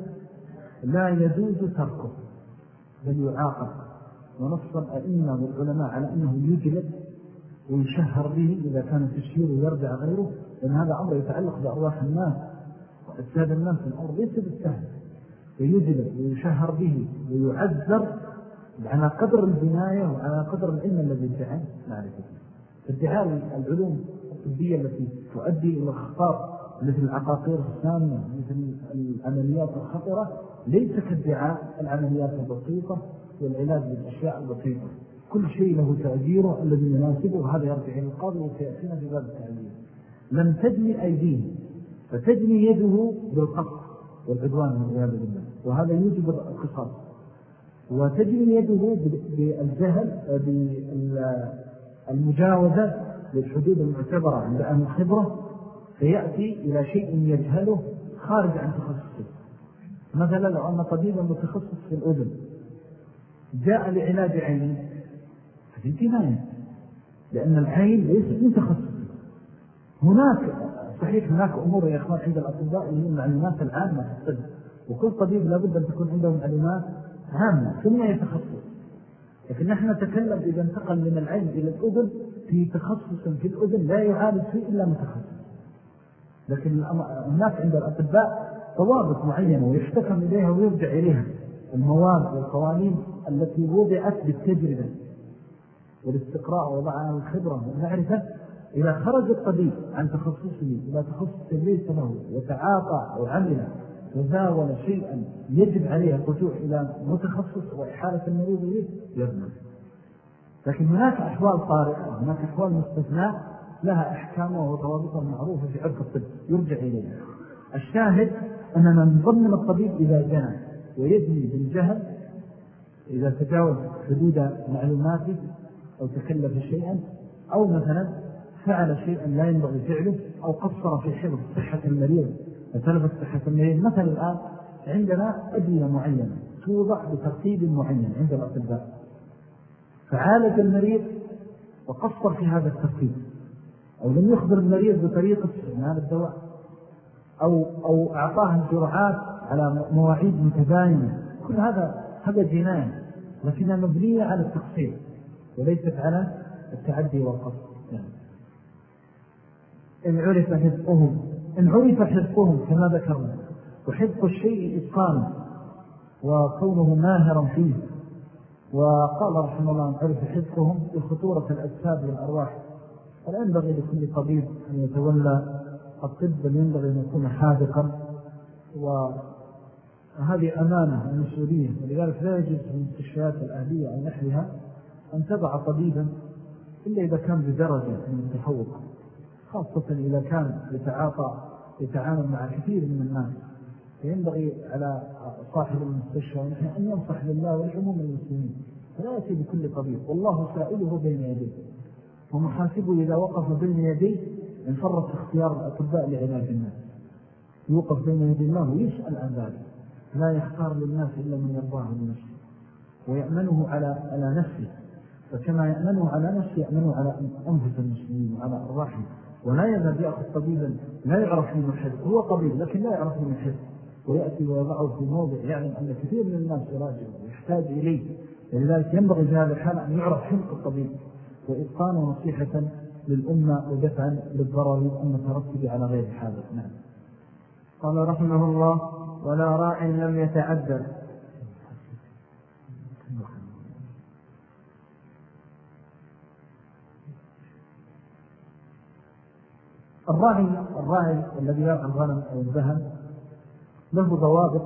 لا يجوز تركه بل يعاقب. ونص الأئمة والعلماء على أنه يجلد ويشهر به إذا كان تشهير ويرجع غيره لأن هذا أمر يتعلق بأرواح الناس. وأجساد الناس الأرض ليس بالسهل. ويجلب ويشهر به ويعذر على قدر البناية وعلى قدر العلم الذي ادعى معرفته. ادعاء العلوم الطبية التي تؤدي إلى الخطار مثل العقاقير السامة مثل العمليات الخطرة ليس كادعاء العمليات البسيطة والعلاج بالأشياء البسيطة. كل شيء له تأجيره الذي يناسبه وهذا يرجع إلى القاضي وسيأتينا في باب التأجير لم تجني أيديه فتجني يده بالقصر والعدوان والعياذ بالله. وهذا يوجب القصاص. وتجري يده بالجهل بالمجاوزة للحدود المعتبرة عند أهل الخبرة فيأتي إلى شيء يجهله خارج عن تخصصه. مثلا لو أن طبيبا متخصص في الأذن جاء لعلاج عين هذه جناية لأن العين ليس من تخصصه هناك صحيح هناك أمور يا أخوان عند الأطباء اللي هي المعلومات العامة في الطب وكل طبيب لابد أن تكون عنده معلومات عامة ثم يتخصص. لكن نحن نتكلم إذا انتقل من العين إلى الأذن في تخصص في الأذن لا يعالج فيه إلا متخصص. لكن هناك عند الأطباء ضوابط معينة ويحتكم إليها ويرجع إليها. المواد والقوانين التي وضعت بالتجربة والاستقراء وضعها الخبرة والمعرفة إذا خرج الطبيب عن تخصصه إلى تخصص ليس له وتعاطى أو وزاول شيئا يجب عليه الرجوع إلى متخصص وإحالة المريض إليه يضمن لكن هناك أحوال طارئة هناك أحوال مستثناء لها أحكامه وضوابطها المعروفة في عرف الطب يرجع إليها. الشاهد أننا نضمن الطبيب إذا جنى ويجني بالجهل إذا تجاوز حدود معلوماته أو تكلف شيئا أو مثلا فعل شيئا لا ينبغي فعله أو قصر في حفظ صحة المريض فتلفت صحة مثلا الآن عندنا أدوية معينة توضع بترتيب معين عند الأطباء. فعالج المريض وقصر في هذا الترتيب. أو لم يخبر المريض بطريقة استعمال الدواء. أو, أو أعطاه الجرعات على مواعيد متباينة كل هذا هذا جناية لكنها مبنية على التقصير وليست على التعدي والقصر. يعني. إن عرف حفظهم إن عرف حفظهم كما ذكرنا وحفظ الشيء إتقانه وكونه ماهرا فيه. وقال رحمه الله أن عرف حفظهم بخطورة الأجساد والأرواح. فلا ينبغي لكل طبيب أن يتولى الطب بل ينبغي أن يكون حاذقا. وهذه أمانة ومسؤولية ولذلك لا يجوز في المستشفيات الأهلية أو نحلها أن تضع طبيبا إلا إذا كان بدرجة من التفوق خاصة إذا كان يتعاطى يتعامل مع كثير من الناس. فينبغي على صاحب المستشفى ونحن أن ينصح لله والعموم المسلمين. فلا يأتي بكل طبيب. والله سائله بين يديه. ومحاسبه إذا وقف بين يديه انفرط اختيار الأطباء لعلاج الناس. يوقف بين يدي الله ويسأل عن ذلك. لا يختار للناس إلا من يرضاه لنفسه ويأمنه على على نفسه. فكما يأمنه على نفسه يأمنه على أنفس المسلمين وعلى أرواحهم ولا يذهب يأخذ طبيبا لا يعرف من الحفظ هو طبيب لكن لا يعرف من الحفظ ويأتي ويضعه في موضع يعلم أن كثير من الناس يراجع ويحتاج إليه. ولذلك ينبغي في هذا الحال أن يعرف حفظ الطبيب وإبقان ونصيحة للأمة ودفعا للضرر المترتب على غير حاجة. نعم. قال رحمه الله ولا راع لم يتعدل. الراعي الراعي الذي يرعى الغنم أو الذهب له ضوابط.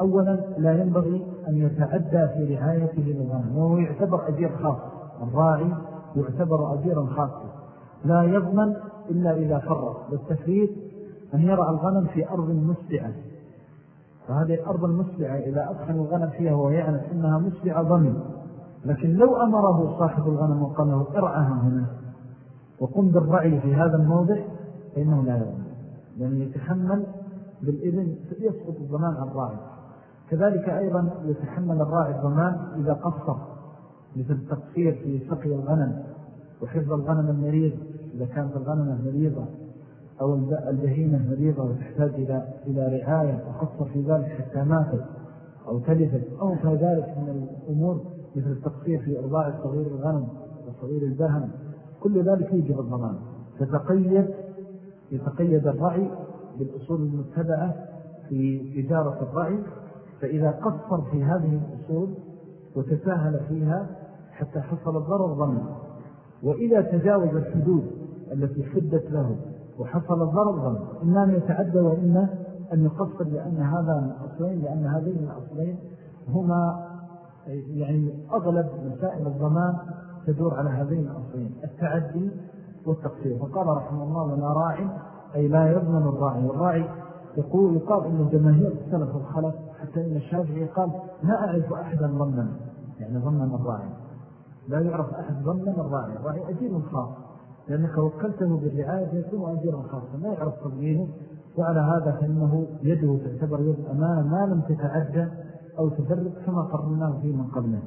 أولا لا ينبغي أن يتعدى في رعايته للغنم وهو يعتبر أجير خاص. الراعي يعتبر أجيرا خاصا. لا يضمن إلا إذا فرط والتفريط أن يرعى الغنم في أرض مسبعة. فهذه الأرض المسبعة إذا أدخل الغنم فيها وهو يعلم أنها مسبعة ضمن. لكن لو أمره صاحب الغنم وقال له ارعها هنا وقم بالرعي في هذا الموضع فإنه لا يضمن لأن يتحمل بالإذن يسقط الضمان عن الراعي كذلك أيضا يتحمل الراعي الضمان إذا قصر مثل التقصير في سقي الغنم وحفظ الغنم المريض إذا كانت الغنم مريضة أو البهيمة مريضة وتحتاج إلى إلى رعاية وقصر في ذلك حتى ماتت أو تلفت أو ذلك من الأمور مثل التقصير في إرضاع صغير الغنم وصغير البهم كل ذلك يجب الضمان. فتقيد يتقيد الرعي بالأصول المتبعة في إدارة الرعي فإذا قصر في هذه الأصول وتساهل فيها حتى حصل الضرر ضمن. وإذا تجاوز الحدود التي حدت له وحصل الضرر ضمن إما أن يتعدى وإما أن يقصر لأن هذا من الأصلين لأن هذين الأصلين هما يعني أغلب مسائل الضمان تدور على هذين الأصلين. التعدي والتقصير. فقال رحمه الله ولا راعي أي لا يضمن الراعي. والراعي يقول يقال إن جماهير السلف والخلف حتى إن الشافعي قال لا أعرف أحدا ضمنا يعني ضمن الراعي. لا يعرف أحد ضمن الراعي. الراعي أجير خاص. لأنك وكلته بالرعاية يكون أجيرا خاصا لا يعرف تضمينه. وعلى هذا فإنه يده تعتبر يد أمانة ما لم تتعدى أو تفرق كما قررناه فيه من قبله.